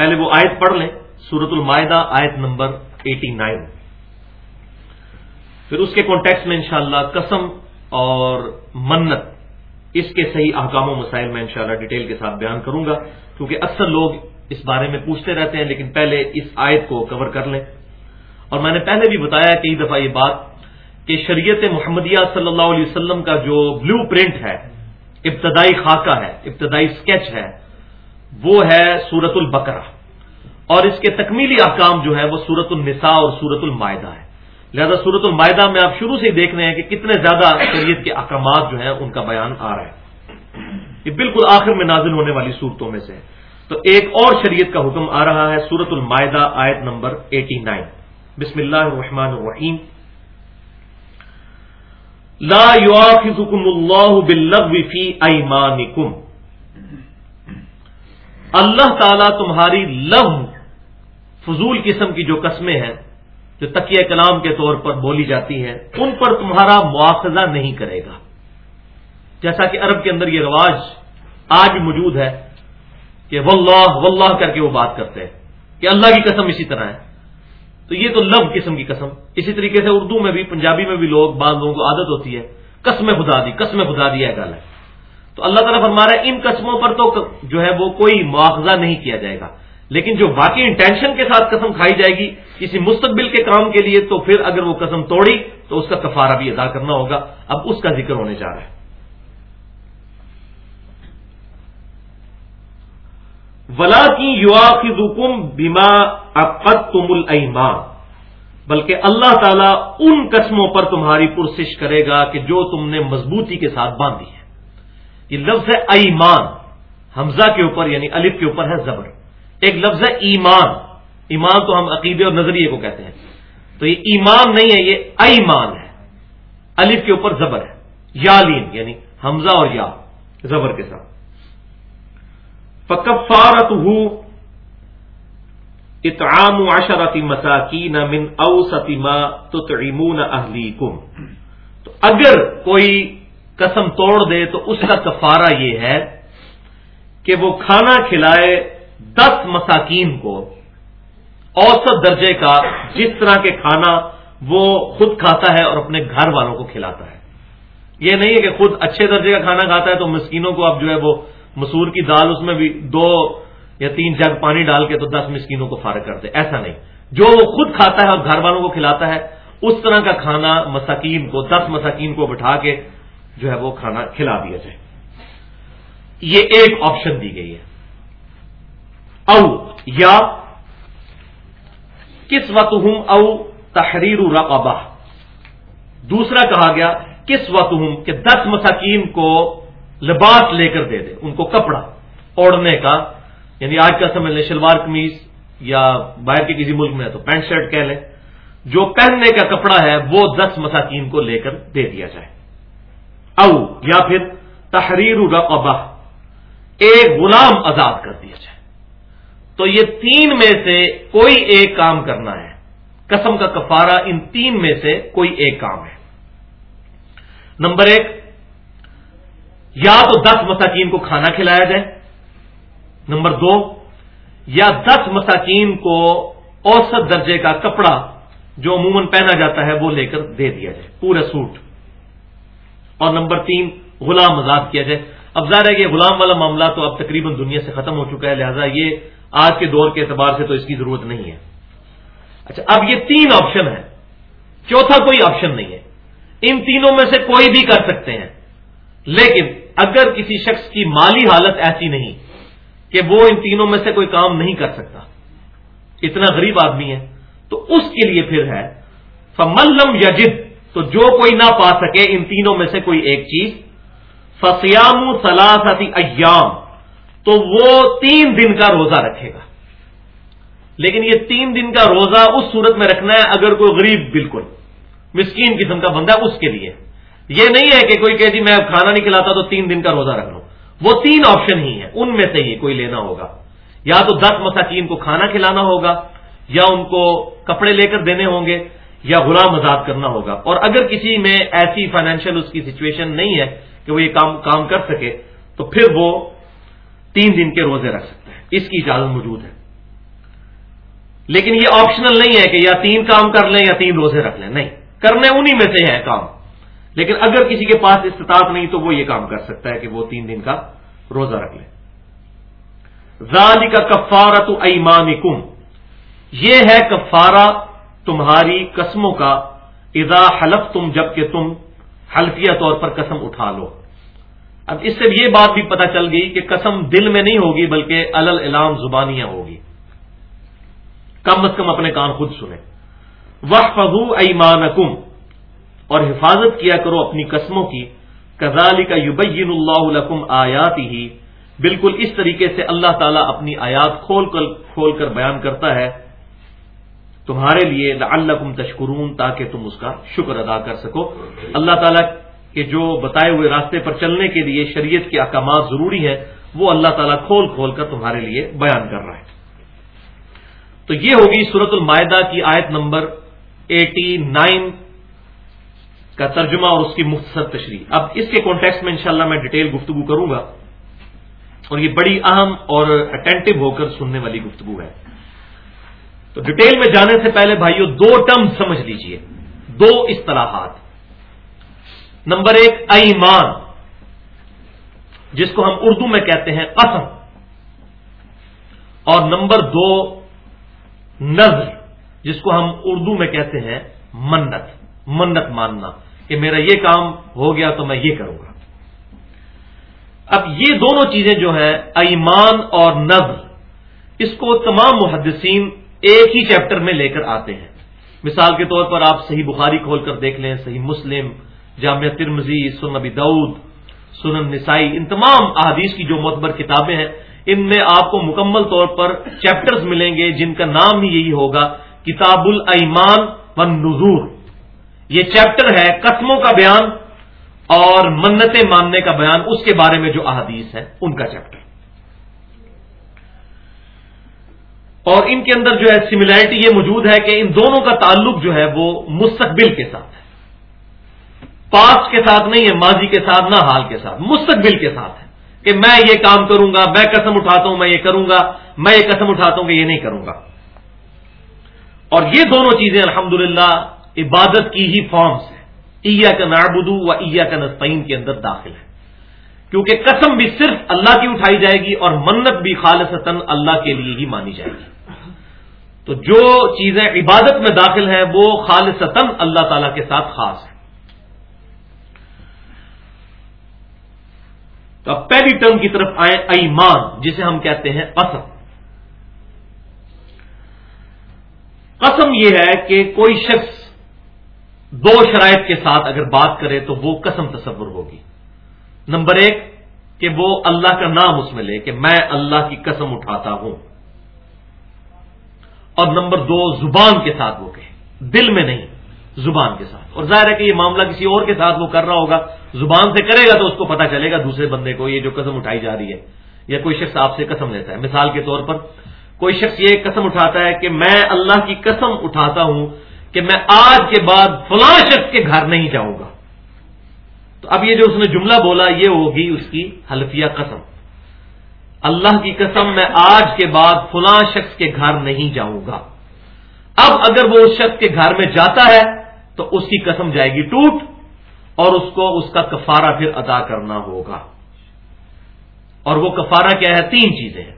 پہلے وہ آیت پڑھ لیں سورت المائدہ، آیت نمبر ایٹی نائن پھر اس کے کانٹیکس میں انشاءاللہ قسم اور منت اس کے صحیح احکام و مسائل میں انشاءاللہ ڈیٹیل کے ساتھ بیان کروں گا، کیونکہ اکثر لوگ اس بارے میں پوچھتے رہتے ہیں، لیکن پہلے اس آیت کو کور کر لیں۔ اور میں نے پہلے بھی بتایا کئی دفعہ یہ بات کہ شریعت محمدیہ صلی اللہ علیہ وسلم کا جو بلو پرنٹ ہے، ابتدائی خاکہ ہے، ابتدائی اسکیچ ہے وہ ہے سورت البقرہ۔ اور اس کے تکمیلی احکام جو ہے وہ سورت النساء اور سورت المائدہ ہے لہذا سورت المائدہ میں آپ شروع سے ہی دیکھ رہے ہیں کہ کتنے زیادہ شریعت کے احکامات جو ہیں ان کا بیان آ رہا ہے۔ یہ بالکل آخر میں نازل ہونے والی صورتوں میں سے تو ایک اور شریعت کا حکم آ رہا ہے سورت المائدہ آیت نمبر ایٹی نائن بسم اللہ الرحمن الرحیم۔ لا يؤاخذكم الله باللغو في ايمانكم اللہ تعالیٰ تمہاری لو فضول قسم کی جو قسمیں ہیں، جو تکیہ کلام کے طور پر بولی جاتی ہیں، ان پر تمہارا مواخذہ نہیں کرے گا۔ جیسا کہ عرب کے اندر یہ رواج آج موجود ہے کہ واللہ واللہ کر کے وہ بات کرتے ہیں، کہ اللہ کی قسم اسی طرح ہے۔ تو یہ تو لب قسم کی قسم۔ اسی طریقے سے اردو میں بھی، پنجابی میں بھی لوگ، بعض لوگوں کو عادت ہوتی ہے قسم خدا دی قسم خدا دی ہے گل ہے۔ تو اللہ تعالیٰ فرما رہا ہے، ان قسموں پر تو جو ہے وہ کوئی مواخذہ نہیں کیا جائے گا۔ لیکن جو باقی انٹینشن کے ساتھ قسم کھائی جائے گی، کسی مستقبل کے کام کے لیے تو پھر اگر وہ قسم توڑی، تو اس کا کفارہ بھی ادا کرنا ہوگا۔ اب اس کا ذکر ہونے جا رہا ہے۔ ولا کی یوا کی حکم بیما تم بلکہ اللہ تعالیٰ ان قسموں پر تمہاری پرسش کرے گا کہ جو تم نے مضبوطی کے ساتھ باندھی ہے۔ یہ لفظ ہے ایمان، حمزہ کے اوپر یعنی الف کے اوپر ہے زبر۔ ایک لفظ ہے ایمان ایمان تو ہم عقیدے اور نظریے کو کہتے ہیں۔ تو یہ ایمان نہیں ہے، یہ ایمان ہے۔ الف کے اوپر زبر ہے، یا لین یعنی حمزہ اور یا، زبر کے ساتھ۔ فکفارت اطعام عشرتی مساکین من اوسط ما تطعمون اہلیکم۔ تو اگر کوئی قسم توڑ دے تو اس کا کفارہ یہ ہے کہ وہ کھانا کھلائے دس مساکین کو اوسط درجے کا جس طرح کے کھانا وہ خود کھاتا ہے اور اپنے گھر والوں کو کھلاتا ہے۔ یہ نہیں ہے کہ خود اچھے درجے کا کھانا کھاتا ہے تو مسکینوں کو اب جو ہے وہ مسور کی دال اس میں بھی دو یا تین جگ پانی ڈال کے تو دس مسکینوں کو فارغ کرتے ایسا نہیں۔ جو وہ خود کھاتا ہے اور گھر والوں کو کھلاتا ہے، اس طرح کا کھانا مساکین کو، دس مساکین کو بٹھا کے جو ہے وہ کھانا کھلا دیا جائے۔ یہ ایک آپشن دی گئی ہے۔ او یا کس وقت ہوں او تحریر رقبہ۔ دوسرا کہا گیا کس وقت ہوں کہ دس مساکین کو لباس لے کر دے دے، ان کو کپڑا اوڑھنے کا۔ یعنی آج کا سمجھ لیں شلوار قمیض یا باہر کے کسی ملک میں ہے تو پینٹ شرٹ کہہ لیں۔ جو پہننے کا کپڑا ہے وہ دس مساکین کو لے کر دے دیا جائے۔ او، یا پھر تحریر رقبہ، ایک غلام آزاد کر دیا جائے۔ تو یہ تین میں سے کوئی ایک کام کرنا ہے۔ قسم کا کفارہ ان تین میں سے کوئی ایک کام ہے۔ نمبر ایک، یا تو دس مساکین کو کھانا کھلایا جائے۔ نمبر دو، یا دس مساکین کو اوسط درجے کا کپڑا جو عموماً پہنا جاتا ہے وہ لے کر دے دیا جائے۔ پورا سوٹ۔ اور نمبر تین، غلام آزاد کیا جائے۔ اب ظاہر ہے کہ غلام والا معاملہ تو اب تقریباً دنیا سے ختم ہو چکا ہے، لہذا یہ آج کے دور کے اعتبار سے تو اس کی ضرورت نہیں ہے۔ اچھا اب یہ تین آپشن ہے چوتھا کوئی آپشن نہیں ہے۔ ان تینوں میں سے کوئی بھی کر سکتے ہیں۔ لیکن اگر کسی شخص کی مالی حالت ایسی نہیں کہ وہ ان تینوں میں سے کوئی کام نہیں کر سکتا، اتنا غریب آدمی ہے، تو اس کے لیے پھر ہے فملم یجد تو جو کوئی نہ پا سکے ان تینوں میں سے کوئی ایک چیز۔ فسیام سلاستی ایام تو وہ تین دن کا روزہ رکھے گا۔ لیکن یہ تین دن کا روزہ اس صورت میں رکھنا ہے اگر کوئی غریب بالکل، مسکین قسم کا بندہ اس کے لیے۔ یہ نہیں ہے کہ کوئی کہ جی میں کھانا نہیں کھلاتا تو تین دن کا روزہ رکھ لوں۔ وہ تین آپشن ہی ہیں۔ ان میں سے ہی کوئی لینا ہوگا۔ یا تو دس مساکین کو کھانا کھلانا ہوگا، یا ان کو کپڑے لے کر دینے ہوں گے۔ یا غلام آزاد کرنا ہوگا۔ اور اگر کسی میں ایسی فائنینشیل اس کی سچویشن نہیں ہے کہ وہ یہ کام کام کر سکے، تو پھر وہ تین دن کے روزے رکھ سکتے ہیں اس کی اجازت موجود ہے۔ لیکن یہ آپشنل نہیں ہے کہ یا تین کام کر لیں یا تین روزے رکھ لیں۔ نہیں۔ کرنے انہی میں سے ہیں کام۔ لیکن اگر کسی کے پاس استطاعت نہیں، تو وہ یہ کام کر سکتا ہے کہ وہ تین دن کا روزہ رکھ لے ذالی کا کفارت ایمان یہ ہے کفارہ تمہاری قسموں کا اذا حلف تم جبکہ تم حلفیہ طور پر قسم اٹھا لو۔ اب اس سے یہ بات بھی پتہ چل گئی کہ قسم دل میں نہیں ہوگی، بلکہ الل علام زبانیاں ہوگی۔ کم از کم اپنے کان خود سنیں۔ وقف ایمان اور حفاظت کیا کرو اپنی قسموں کی۔ کزالی کا یوبین اللہ علکم آیات ہی بالکل اس طریقے سے اللہ تعالیٰ اپنی آیات کھول کر کھول کر بیان کرتا ہے۔ تمہارے لیے لعلکم تشکرون تاکہ تم اس کا شکر ادا کر سکو۔ اللہ تعالیٰ کے جو بتائے ہوئے راستے پر چلنے کے لیے شریعت کے احکامات ضروری ہیں، وہ اللہ تعالیٰ کھول کھول کر تمہارے لیے بیان کر رہا ہے۔ تو یہ ہوگی سورت المائدہ کی آیت نمبر ایٹی نائن کا ترجمہ اور اس کی مختصر تشریح۔ اب اس کے کانٹیکس میں انشاءاللہ میں ڈیٹیل گفتگو کروں گا۔ اور یہ بڑی اہم اور اٹینٹو ہو کر سننے والی گفتگو ہے۔ تو ڈیٹیل میں جانے سے پہلے بھائیو، دو ٹرم سمجھ لیجیے۔ دو اصطلاحات۔ نمبر ایک، ایمان، جس کو ہم اردو میں کہتے ہیں قسم۔ اور نمبر دو، نظر، جس کو ہم اردو میں کہتے ہیں منت۔ منت ماننا۔ کہ میرا یہ کام ہو گیا تو میں یہ کروں گا۔ اب یہ دونوں چیزیں جو ہیں، ایمان اور نظر، اس کو تمام محدثین ایک ہی چیپٹر میں لے کر آتے ہیں۔ مثال کے طور پر آپ صحیح بخاری کھول کر دیکھ لیں، صحیح مسلم، جامعہ ترمزی سن نبی دعود سنن نسائی، ان تمام احادیث کی جو معتبر کتابیں ہیں، ان میں آپ کو مکمل طور پر چیپٹرز ملیں گے، جن کا نام ہی یہی ہوگا کتاب الایمان و نظور یہ چیپٹر ہے قسموں کا بیان اور منتیں ماننے کا بیان، اس کے بارے میں جو احادیث ہے ان کا چیپٹر۔ اور ان کے اندر جو ہے سملیرٹی یہ موجود ہے کہ ان دونوں کا تعلق جو ہے وہ مستقبل کے ساتھ ہے۔ پاس کے ساتھ نہیں ہے، ماضی کے ساتھ، نہ حال کے ساتھ، مستقبل کے ساتھ ہے۔ کہ میں یہ کام کروں گا، میں قسم اٹھاتا ہوں، میں یہ کروں گا، میں یہ قسم اٹھاتا ہوں کہ یہ نہیں کروں گا۔ اور یہ دونوں چیزیں الحمدللہ عبادت کی ہی فارمس ہیں۔ عیا کا نابدو و عیا کا نسطین کے اندر داخل ہے کیونکہ قسم بھی صرف اللہ کی اٹھائی جائے گی اور منت بھی خالصتاً اللہ کے لیے ہی مانی جائے گی۔ تو جو چیزیں عبادت میں داخل ہیں، وہ خالصتاً اللہ تعالی کے ساتھ خاص ہیں۔ تو اب پہلی ٹرم کی طرف آئے ایمان، جسے ہم کہتے ہیں قسم۔ قسم یہ ہے کہ کوئی شخص دو شرائط کے ساتھ اگر بات کرے تو وہ قسم تصور ہوگی۔ نمبر ایک، کہ وہ اللہ کا نام اس میں لے کہ میں اللہ کی قسم اٹھاتا ہوں۔ اور نمبر دو، زبان کے ساتھ وہ کہے۔ دل میں نہیں، زبان کے ساتھ۔ اور ظاہر ہے کہ یہ معاملہ کسی اور کے ساتھ وہ کر رہا ہوگا۔ زبان سے کرے گا تو اس کو پتا چلے گا دوسرے بندے کو یہ جو قسم اٹھائی جا رہی ہے، یا کوئی شخص آپ سے قسم لیتا ہے۔ مثال کے طور پر، کوئی شخص یہ قسم اٹھاتا ہے کہ میں اللہ کی قسم اٹھاتا ہوں کہ میں آج کے بعد فلاں شخص کے گھر نہیں جاؤں گا۔ تو اب یہ جو اس نے جملہ بولا یہ ہوگی اس کی حلفیہ قسم۔ اللہ کی قسم میں آج کے بعد فلاں شخص کے گھر نہیں جاؤں گا۔ اب اگر وہ اس شخص کے گھر میں جاتا ہے تو اس کی قسم جائے گی ٹوٹ اور اس کو اس کا کفارہ پھر ادا کرنا ہوگا۔ اور وہ کفارہ کیا ہے؟ تین چیزیں ہیں۔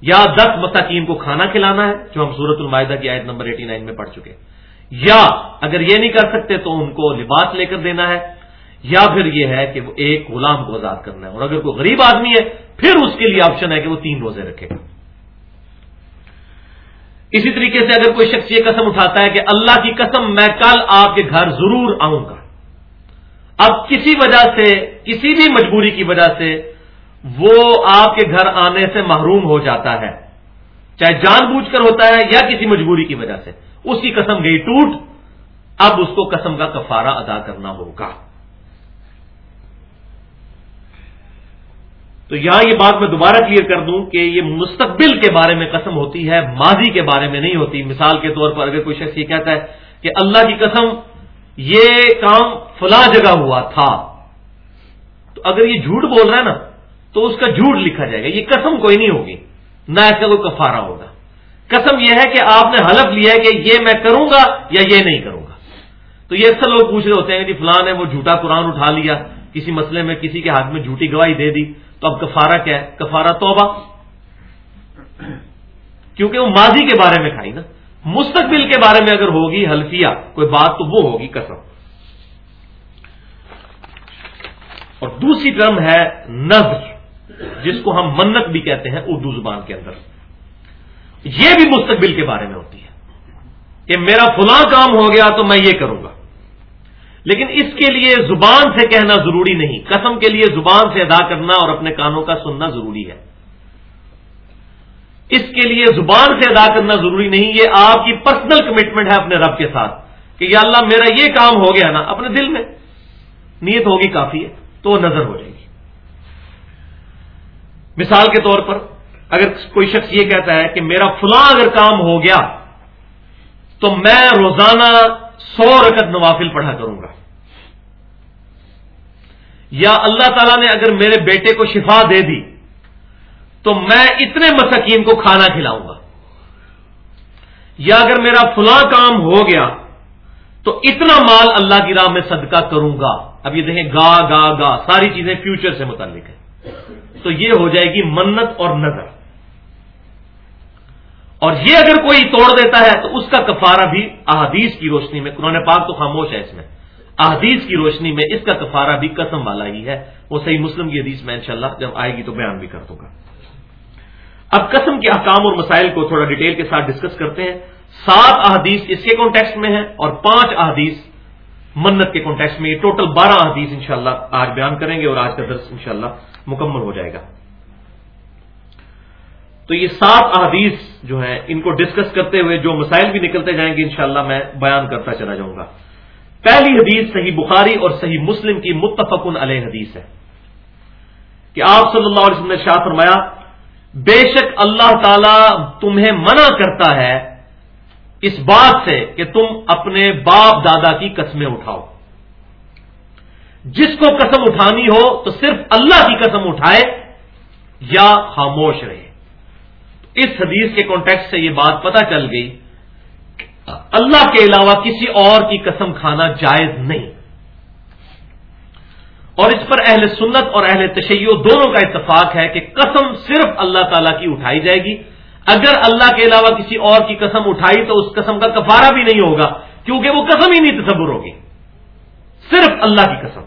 یا دس مساکین کو کھانا کھلانا ہے، جو ہم سورت المائدہ کی آیت نمبر ایٹی نائن میں پڑھ چکے۔ یا اگر یہ نہیں کر سکتے تو ان کو لباس لے کر دینا ہے۔ یا پھر یہ ہے کہ وہ ایک غلام کو آزاد کرنا ہے اور اگر کوئی غریب آدمی ہے، پھر اس کے لیے آپشن ہے کہ وہ تین روزے رکھے۔ اسی طریقے سے اگر کوئی شخص یہ قسم اٹھاتا ہے کہ اللہ کی قسم میں کل آپ کے گھر ضرور آؤں گا۔ اب کسی وجہ سے، کسی بھی مجبوری کی وجہ سے وہ آپ کے گھر آنے سے محروم ہو جاتا ہے۔ چاہے جان بوجھ کر ہوتا ہے یا کسی مجبوری کی وجہ سے۔ اس کی قسم گئی ٹوٹ، اب اس کو قسم کا کفارہ ادا کرنا ہوگا۔ تو یہاں یہ بات میں دوبارہ کلیئر کر دوں کہ یہ مستقبل کے بارے میں قسم ہوتی ہے، ماضی کے بارے میں نہیں ہوتی۔ مثال کے طور پر اگر کوئی شخص یہ کہتا ہے کہ اللہ کی قسم، یہ کام فلاں جگہ ہوا تھا۔ تو اگر یہ جھوٹ بول رہا ہے نا، تو اس کا جھوٹ لکھا جائے گا۔ یہ قسم کوئی نہیں ہوگی، نہ ایسا کوئی کفارہ ہوگا۔ قسم یہ ہے کہ آپ نے حلف لیا ہے کہ یہ میں کروں گا یا یہ نہیں کروں گا۔ تو یہ اکثر لوگ پوچھ رہے ہوتے ہیں کہ جی فلان ہے وہ جھوٹا قرآن اٹھا لیا، کسی مسئلے میں کسی کے ہاتھ میں جھوٹی گواہی دے دی۔ تو اب کفارہ کیا ہے؟ کفارہ توبہ۔ کیونکہ وہ ماضی کے بارے میں کھائی نا۔ مستقبل کے بارے میں اگر ہوگی، حلفیہ، کوئی بات تو وہ ہوگی، قسم۔ اور دوسری ٹرم ہے نظر جس کو ہم منت بھی کہتے ہیں اردو زبان کے اندر۔ یہ بھی مستقبل کے بارے میں ہوتی ہے کہ میرا فلاں کام ہو گیا تو میں یہ کروں گا۔ لیکن اس کے لیے زبان سے کہنا ضروری نہیں۔ قسم کے لیے زبان سے ادا کرنا اور اپنے کانوں کا سننا ضروری ہے۔ اس کے لیے زبان سے ادا کرنا ضروری نہیں، یہ آپ کی پرسنل کمٹمنٹ ہے اپنے رب کے ساتھ کہ یا اللہ میرا یہ کام ہو گیا نا، اپنے دل میں۔ نیت ہوگی کافی ہے، تو وہ نظر ہو جائے گی۔ مثال کے طور پر اگر کوئی شخص یہ کہتا ہے کہ میرا فلاں اگر کام ہو گیا تو میں روزانہ سو رکت نوافل پڑھا کروں گا۔ یا اللہ تعالیٰ نے اگر میرے بیٹے کو شفا دے دی، تو میں اتنے مسکین کو کھانا کھلاؤں گا۔ یا اگر میرا فلاں کام ہو گیا، تو اتنا مال اللہ کی راہ میں صدقہ کروں گا۔ اب یہ دیکھیں، گا گا گا، ساری چیزیں فیوچر سے متعلق ہیں۔ تو یہ ہو جائے گی منت اور نظر۔ اور یہ اگر کوئی توڑ دیتا ہے تو اس کا کفارہ بھی احادیث کی روشنی میں، قرآن پاک تو خاموش ہے اس میں۔ احادیث کی روشنی میں اس کا کفارہ بھی قسم والا ہی ہے۔ وہ صحیح مسلم کی حدیث میں انشاءاللہ جب آئے گی تو بیان بھی کر دوں گا۔ اب قسم کے احکام اور مسائل کو تھوڑا ڈیٹیل کے ساتھ ڈسکس کرتے ہیں۔ سات احادیث اس کے کانٹیکس میں ہیں اور پانچ احادیث منت کے کانٹیکس میں۔ یہ ٹوٹل بارہ احادیث انشاءاللہ آج بیان کریں گے اور آج کا درس انشاءاللہ مکمل ہو جائے گا۔ تو یہ سات احادیث جو ہیں، ان کو ڈسکس کرتے ہوئے جو مسائل بھی نکلتے جائیں گے، انشاءاللہ میں بیان کرتا چلا جاؤں گا۔ پہلی حدیث صحیح بخاری اور صحیح مسلم کی متفقن علیہ حدیث ہے۔ کہ آپ صلی اللہ علیہ وسلم نے شاہ فرمایا، بے شک اللہ تعالی تمہیں منع کرتا ہے اس بات سے کہ تم اپنے باپ دادا کی قسمیں اٹھاؤ۔ جس کو قسم اٹھانی ہو تو صرف اللہ کی قسم اٹھائے یا خاموش رہے۔ اس حدیث کے کانٹیکٹ سے یہ بات پتہ چل گئی اللہ کے علاوہ کسی اور کی قسم کھانا جائز نہیں۔ اور اس پر اہل سنت اور اہل تشیع دونوں کا اتفاق ہے کہ قسم صرف اللہ تعالی کی اٹھائی جائے گی۔ اگر اللہ کے علاوہ کسی اور کی قسم اٹھائی تو اس قسم کا کفارہ بھی نہیں ہوگا، کیونکہ وہ قسم ہی نہیں تصور ہوگی۔ صرف اللہ کی قسم۔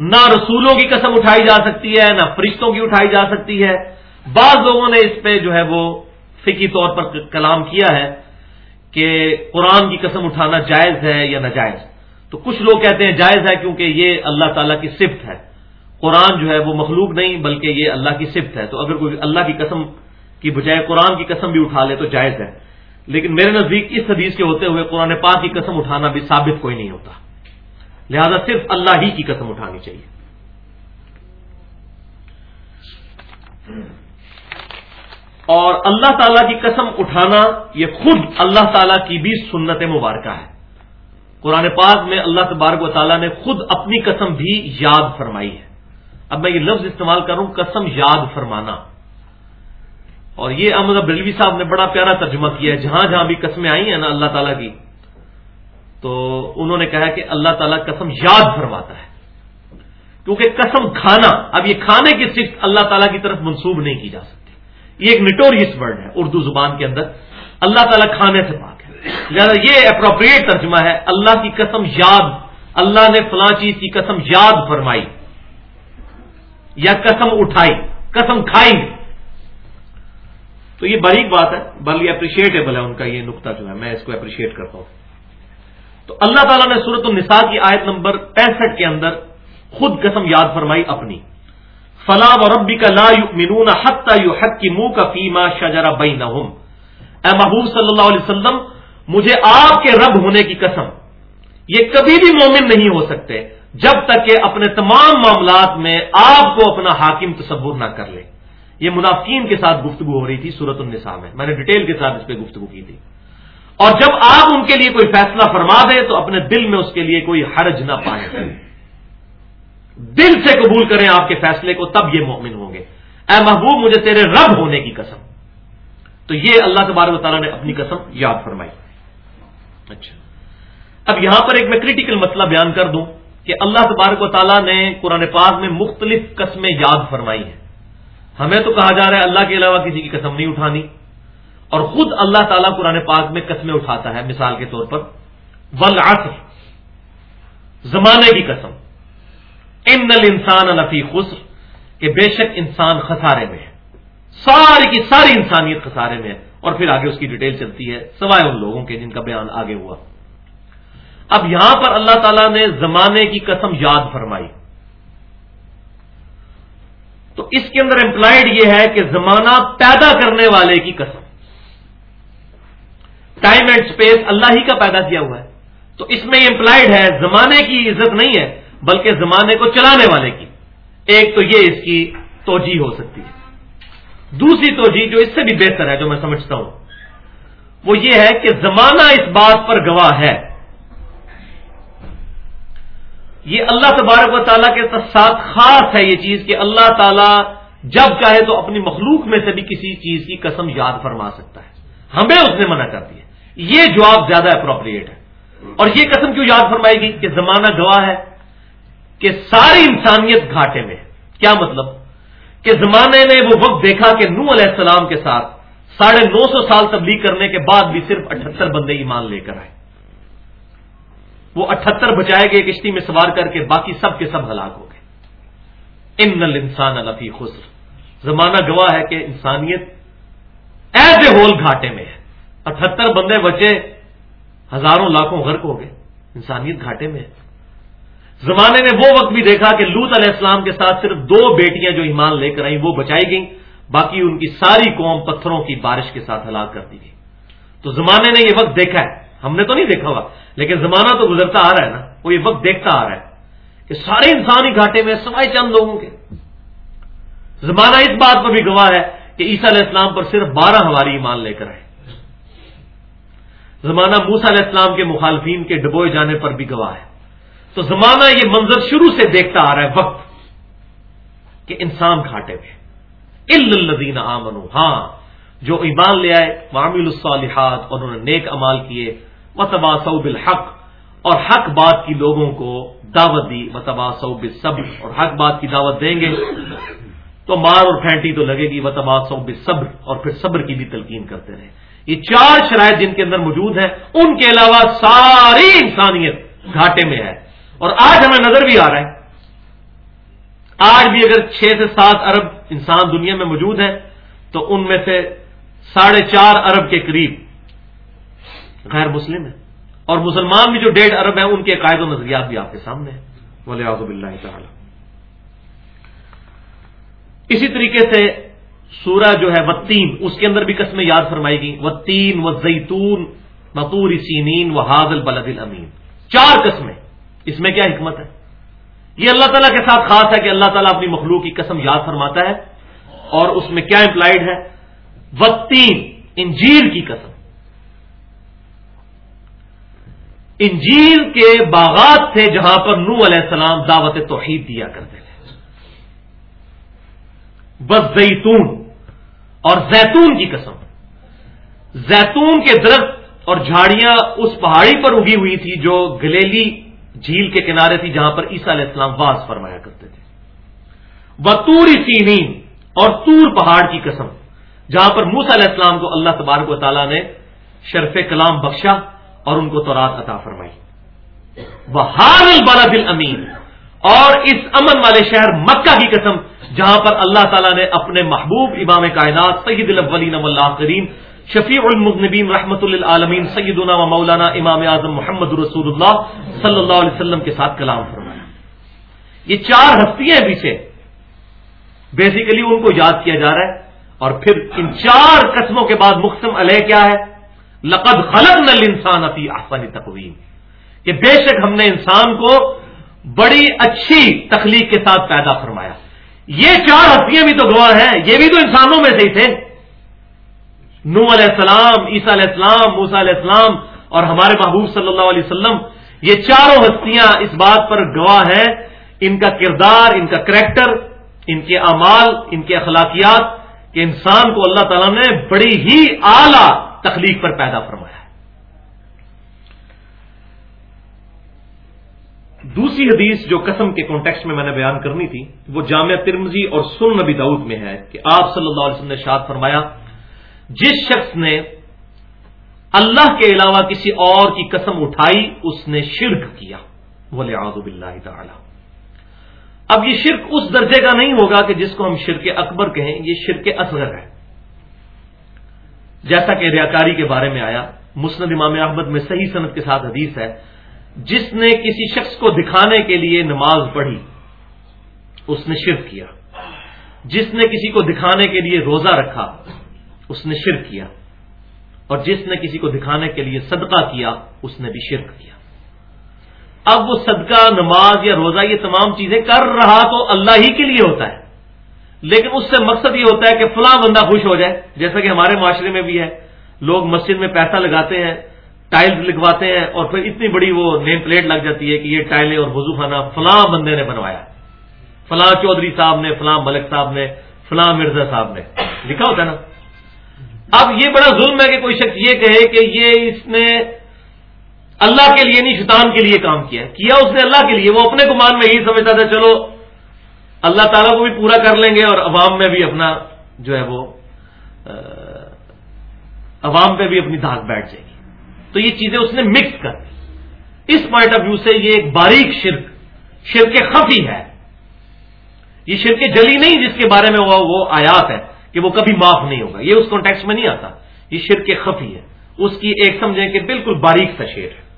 نہ رسولوں کی قسم اٹھائی جا سکتی ہے، نہ فرشتوں کی اٹھائی جا سکتی ہے۔ بعض لوگوں نے اس پہ جو ہے وہ فکی طور پر کلام کیا ہے کہ قرآن کی قسم اٹھانا جائز ہے یا ناجائز۔ تو کچھ لوگ کہتے ہیں جائز ہے کیونکہ یہ اللہ تعالیٰ کی صفت ہے۔ قرآن جو ہے وہ مخلوق نہیں بلکہ یہ اللہ کی صفت ہے۔ تو اگر کوئی اللہ کی قسم کی بجائے قرآن کی قسم بھی اٹھا لے تو جائز ہے۔ لیکن میرے نزدیک اس حدیث کے ہوتے ہوئے قرآن پاک کی قسم اٹھانا بھی ثابت کوئی نہیں ہوتا۔ لہذا صرف اللہ ہی کی قسم اٹھانی چاہیے۔ اور اللہ تعالیٰ کی قسم اٹھانا یہ خود اللہ تعالیٰ کی بھی سنت مبارکہ ہے۔ قرآن پاک میں اللہ تبارک و تعالیٰ نے خود اپنی قسم بھی یاد فرمائی ہے۔ اب میں یہ لفظ استعمال کروں، قسم یاد فرمانا۔ اور یہ احمد بریلوی صاحب نے بڑا پیارا ترجمہ کیا ہے۔ جہاں جہاں بھی قسمیں آئی ہیں نا اللہ تعالیٰ کی، تو انہوں نے کہا کہ اللہ تعالیٰ قسم یاد فرماتا ہے۔ کیونکہ قسم کھانا، اب یہ کھانے کی صرف اللہ تعالیٰ کی طرف منسوب نہیں کی جا سکتی۔ یہ ایک نٹوریس ورڈ ہے، اردو زبان کے اندر۔ اللہ تعالیٰ کھانے سے پاک ہے۔ لہٰذا یہ اپروپریٹ ترجمہ ہے، اللہ کی قسم یاد، اللہ نے فلاں چیز کی قسم یاد فرمائی۔ یا قسم اٹھائی، قسم کھائی۔ تو یہ باریک بات ہے بل یہ اپریشیٹیبل ہے ان کا یہ نقطہ جو ہے، میں اس کو اپریشیٹ کرتا ہوں۔ تو اللہ تعالیٰ نے صورت النساء کی آیت نمبر پینسٹھ کے اندر خود قسم یاد فرمائی اپنی۔ فلاں و ربی کا لا مینون حت حق کی منہ کا فیما شجرا بئی نہ اے محبوب صلی اللہ علیہ وسلم، مجھے آپ کے رب ہونے کی قسم، یہ کبھی بھی مومن نہیں ہو سکتے جب تک کہ اپنے تمام معاملات میں آپ کو اپنا حاکم تصور نہ کر لے۔ یہ منافقین کے ساتھ گفتگو ہو رہی تھی سورت النساء میں۔ میں نے ڈیٹیل کے ساتھ اس پہ گفتگو کی تھی۔ اور جب آپ ان کے لیے کوئی فیصلہ فرما دیں تو اپنے دل میں اس کے لیے کوئی حرج نہ پائے دل سے قبول کریں آپ کے فیصلے کو، تب یہ مومن ہوں گے۔ اے محبوب، مجھے تیرے رب ہونے کی قسم۔ تو یہ اللہ تبارک و تعالیٰ نے اپنی قسم یاد فرمائی۔ اچھا۔ اب یہاں پر ایک میں کریٹیکل مسئلہ بیان کر دوں کہ اللہ تبارک و تعالیٰ نے قرآن پاک میں مختلف قسمیں یاد فرمائی ہیں۔ ہمیں تو کہا جا رہا ہے اللہ کے علاوہ کسی کی قسم نہیں اٹھانی۔ اور خود اللہ تعالیٰ قرآن پاک میں قسمیں اٹھاتا ہے مثال کے طور پر۔ ولعصر زمانے کی قسم۔ ان نل انسان الفی خسر، کہ بے شک انسان خسارے میں ہے۔ ساری کی ساری انسانیت خسارے میں ہے۔ اور پھر آگے اس کی ڈیٹیل چلتی ہے، سوائے ان لوگوں کے جن کا بیان آگے ہوا۔ اب یہاں پر اللہ تعالیٰ نے زمانے کی قسم یاد فرمائی۔ تو اس کے اندر امپلائڈ یہ ہے کہ زمانہ پیدا کرنے والے کی قسم۔ ٹائم اینڈ اسپیس اللہ ہی کا پیدا کیا ہوا ہے۔ تو اس میں امپلائڈ ہے، زمانے کی عزت نہیں ہے۔ بلکہ زمانے کو چلانے والے کی۔ ایک تو یہ اس کی توجہ ہو سکتی ہے۔ دوسری توجہ جو اس سے بھی بہتر ہے جو میں سمجھتا ہوں، وہ یہ ہے کہ زمانہ اس بات پر گواہ ہے۔ یہ اللہ تبارک و تعالیٰ کے ساتھ خاص ہے یہ چیز کہ اللہ تعالیٰ جب چاہے تو اپنی مخلوق میں سے بھی کسی چیز کی قسم یاد فرما سکتا ہے۔ ہمیں اس نے منع کر دیا۔ یہ جواب زیادہ اپروپریٹ ہے۔ اور یہ قسم کیوں یاد فرمائے گی کہ زمانہ گواہ ہے؟ کہ ساری انسانیت گھاٹے میں کیا مطلب؟ کہ زمانے نے وہ وقت دیکھا کہ نو علیہ السلام کے ساتھ ساڑھے نو سو سال تبلیغ کرنے کے بعد بھی صرف اٹھہتر بندے ایمان لے کر آئے۔ وہ اٹھہتر بچائے گئے، کشتی میں سوار کر کے باقی سب کے سب ہلاک ہو گئے۔ ان نل انسان الفی خسر۔ زمانہ گواہ ہے کہ انسانیت ایز اے ہول گھاٹے میں ہے۔ اٹھہتر بندے بچے، ہزاروں لاکھوں غرق ہو گئے۔ انسانیت گھاٹے میں ہے۔ زمانے نے وہ وقت بھی دیکھا کہ لوت علیہ السلام کے ساتھ صرف دو بیٹیاں جو ایمان لے کر آئیں وہ بچائی گئیں، باقی ان کی ساری قوم پتھروں کی بارش کے ساتھ ہلاک کر دی گئی۔ تو زمانے نے یہ وقت دیکھا ہے۔ ہم نے تو نہیں دیکھا ہوا، لیکن زمانہ تو گزرتا آ رہا ہے نا، وہ یہ وقت دیکھتا آ رہا ہے کہ سارے انسان ہی گھاٹے میں سوائے چند لوگوں کے۔ زمانہ اس بات پر بھی گواہ ہے کہ عیسیٰ علیہ السلام پر صرف بارہ ہماری ایمان لے کر آئے۔ زمانہ موسا علیہ السلام کے مخالفین کے ڈبوئے جانے پر بھی گواہ ہے۔ تو زمانہ یہ منظر شروع سے دیکھتا آ رہا ہے وقت کہ انسان گھاٹے میں الدین آمن ہاں جو ایمان لے آئے معامل الصالحات، اور انہوں نے نیک امال کیے متبا صوب الحق اور حق بات کی لوگوں کو دعوت دی متبا صوب صبر اور حق بات کی دعوت دیں گے تو مار اور پھینٹی تو لگے گی متبا صوب صبر اور پھر صبر کی بھی تلقین کرتے رہے۔ یہ چار شرائط جن کے اندر موجود ہیں، ان کے علاوہ ساری انسانیت گھاٹے میں ہے۔ اور آج ہمیں نظر بھی آ رہا ہے آج بھی اگر چھ سے سات ارب انسان دنیا میں موجود ہیں، تو ان میں سے ساڑھے چار ارب کے قریب غیر مسلم ہیں۔ اور مسلمان بھی جو ڈیڑھ ارب ہیں، ان کے قائد و نظریات بھی آپ کے سامنے ہیں۔ ولی آزب اللہ تعالی۔ اسی طریقے سے سورہ جو ہے وتین، اس کے اندر بھی قسمیں یاد فرمائی گئی و تین و زیتون متور سینین و حاضل بلد الامین۔ چار قسمیں۔ اس میں کیا حکمت ہے؟ یہ اللہ تعالیٰ کے ساتھ خاص ہے کہ اللہ تعالیٰ اپنی مخلوق کی قسم یاد فرماتا ہے اور اس میں کیا امپلائڈ ہے؟ وطین انجیر کی قسم۔ انجیر کے باغات تھے جہاں پر نو علیہ السلام دعوت توحید دیا کرتے تھے۔ بس زیتون اور زیتون کی قسم۔ زیتون کے درخت اور جھاڑیاں اس پہاڑی پر اگی ہوئی تھی جو گلیلی جھیل کے کنارے تھی جہاں پر عیسیٰ علیہ السلام واس فرمایا کرتے تھے۔ بطوری سینین اور تور پہاڑ کی قسم، جہاں پر موس علیہ السلام کو اللہ تبارک و تعالیٰ نے شرف کلام بخشا اور ان کو تو رات عطا فرمائی۔ وہ ہار دل امین اور اس امن والے شہر مکہ کی قسم، جہاں پر اللہ تعالیٰ نے اپنے محبوب امام کائنات سید الاولین اللہ کریم شفیع المغنبین رحمت للعالمین سیدنا و مولانا امام اعظم محمد رسول اللہ صلی اللہ علیہ وسلم کے ساتھ کلام فرمایا۔ یہ چار ہستیاں پیچھے۔ بیسیکلی ان کو یاد کیا جا رہا ہے۔ اور پھر ان چار قسموں کے بعد مقسم علیہ کیا ہے؟ لقد خلق نل انسان اپی آسانی تقویم۔ کہ بے شک ہم نے انسان کو بڑی اچھی تخلیق کے ساتھ پیدا فرمایا۔ یہ چار ہستیاں بھی تو گواہ ہیں، یہ بھی تو انسانوں میں سے ہی تھے۔ نو علیہ السلام، عیسیٰ علیہ السلام موسا علیہ السلام اور ہمارے محبوب صلی اللہ علیہ وسلم، یہ چاروں ہستیاں اس بات پر گواہ ہیں، ان کا کردار، ان کا کریکٹر، ان کے اعمال، ان کے اخلاقیات کہ انسان کو اللہ تعالیٰ نے بڑی ہی اعلی تخلیق پر پیدا فرمایا ہے۔ دوسری حدیث جو قسم کے کانٹیکس میں میں نے بیان کرنی تھی، وہ جامعہ ترمزی اور سن نبی دعود میں ہے کہ آپ صلی اللہ علیہ وسلم نے شاد فرمایا جس شخص نے اللہ کے علاوہ کسی اور کی قسم اٹھائی، اس نے شرک کیا۔ بولے آزب اللہ تعالی اب یہ شرک اس درجے کا نہیں ہوگا کہ جس کو ہم شرک اکبر کہیں، یہ شرک اصغر ہے۔ جیسا کہ ریاکاری کے بارے میں آیا، مسند امام احمد میں صحیح صنعت کے ساتھ حدیث ہے، جس نے کسی شخص کو دکھانے کے لیے نماز پڑھی، اس نے شرک کیا۔ جس نے کسی کو دکھانے کے لیے روزہ رکھا اس نے شرک کیا اور جس نے کسی کو دکھانے کے لیے صدقہ کیا، اس نے بھی شرک کیا۔ اب وہ صدقہ، نماز یا روزہ، یہ تمام چیزیں کر رہا تو اللہ ہی کے لیے ہوتا ہے۔ لیکن اس سے مقصد یہ ہوتا ہے کہ فلاں بندہ خوش ہو جائے، جیسا کہ ہمارے معاشرے میں بھی ہے۔ لوگ مسجد میں پیسہ لگاتے ہیں، ٹائل لکھواتے ہیں اور پھر اتنی بڑی وہ نیم پلیٹ لگ جاتی ہے کہ یہ ٹائلیں اور وضو خانہ فلاں بندے نے بنوایا۔ فلاں چودھری صاحب نے، فلاں ملک صاحب نے، فلاں مرزا صاحب نے۔ لکھا ہوتا ہے نا؟ اب یہ بڑا ظلم ہے کہ کوئی شخص یہ کہے کہ یہ اس نے اللہ کے لیے نہیں، شیطان کے لیے کام کیا کیا اس نے اللہ کے لیے؟ وہ اپنے گمان میں یہی سمجھتا تھا، چلو، اللہ تعالیٰ کو بھی پورا کر لیں گے اور عوام میں بھی اپنا جو ہے وہ عوام پہ بھی اپنی دھاک بیٹھ جائے گی۔ تو یہ چیزیں اس نے مکس کر دی۔ اس پوائنٹ آف ویو سے یہ ایک باریک شرک شرک خفی ہے۔ یہ شرک جلی نہیں جس کے بارے میں وہ آیات ہے۔ کہ وہ کبھی معاف نہیں ہوگا۔ یہ اس کانٹیکس میں نہیں آتا۔ یہ شرک خفی ہے۔ اس کی ایک سمجھیں کہ بالکل باریک سا شیر ہے۔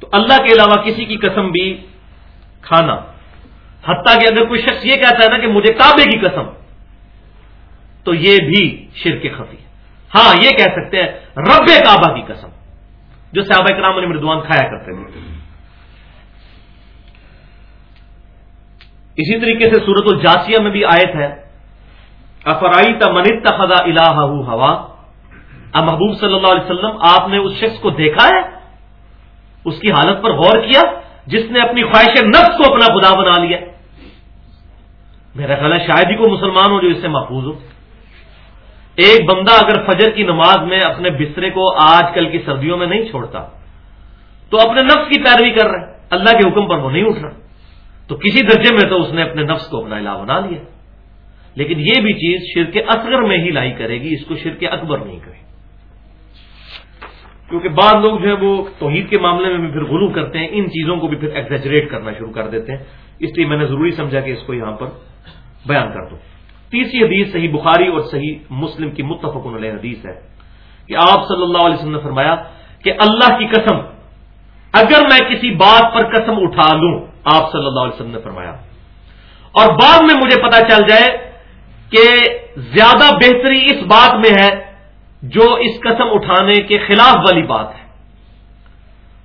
تو اللہ کے علاوہ کسی کی قسم بھی کھانا، حتیٰ کہ اگر کوئی شخص یہ کہتا ہے نا کہ مجھے کعبے کی قسم، تو یہ بھی شرک خفی ہے۔ ہاں یہ کہہ سکتے ہیں رب کعبہ کی قسم، جو صحابہ کرام علی مردوان کھایا کرتے تھے۔ اسی طریقے سے سورت الجاسیہ میں بھی آیت ہے۔ افرائی تمنت خدا الہ ہوا؟ اب محبوب صلی اللہ علیہ وسلم، آپ نے اس شخص کو دیکھا ہے؟ اس کی حالت پر غور کیا؟ جس نے اپنی خواہش نفس کو اپنا خدا بنا لیا۔ میرا خیال ہے شاید ہی کو مسلمان ہو جو اس سے محفوظ ہو۔ ایک بندہ اگر فجر کی نماز میں اپنے بسترے کو آج کل کی سردیوں میں نہیں چھوڑتا، تو اپنے نفس کی پیروی کر رہا ہے۔ اللہ کے حکم پر وہ نہیں اٹھ رہا۔ تو کسی درجے میں تو اس نے اپنے نفس کو اپنا علا بنا لیا۔ لیکن یہ بھی چیز شرک اصغر میں ہی لائی کرے گی، اس کو شرک اکبر نہیں کرے کیونکہ بعض لوگ جو ہے وہ توحید کے معاملے میں بھی پھر غلو کرتے ہیں، ان چیزوں کو بھی پھر ایگزیجریٹ کرنا شروع کر دیتے ہیں۔ اس لیے میں نے ضروری سمجھا کہ اس کو یہاں پر بیان کر دوں۔ تیسری حدیث صحیح بخاری اور صحیح مسلم کی متفق علیہ حدیث ہے کہ آپ صلی اللہ علیہ وسلم نے فرمایا کہ اللہ کی قسم، اگر میں کسی بات پر قسم اٹھا لوں، آپ صلی اللہ علیہ وسلم نے فرمایا۔ اور بعد میں مجھے پتا چل جائے کہ زیادہ بہتری اس بات میں ہے جو اس قسم اٹھانے کے خلاف والی بات ہے۔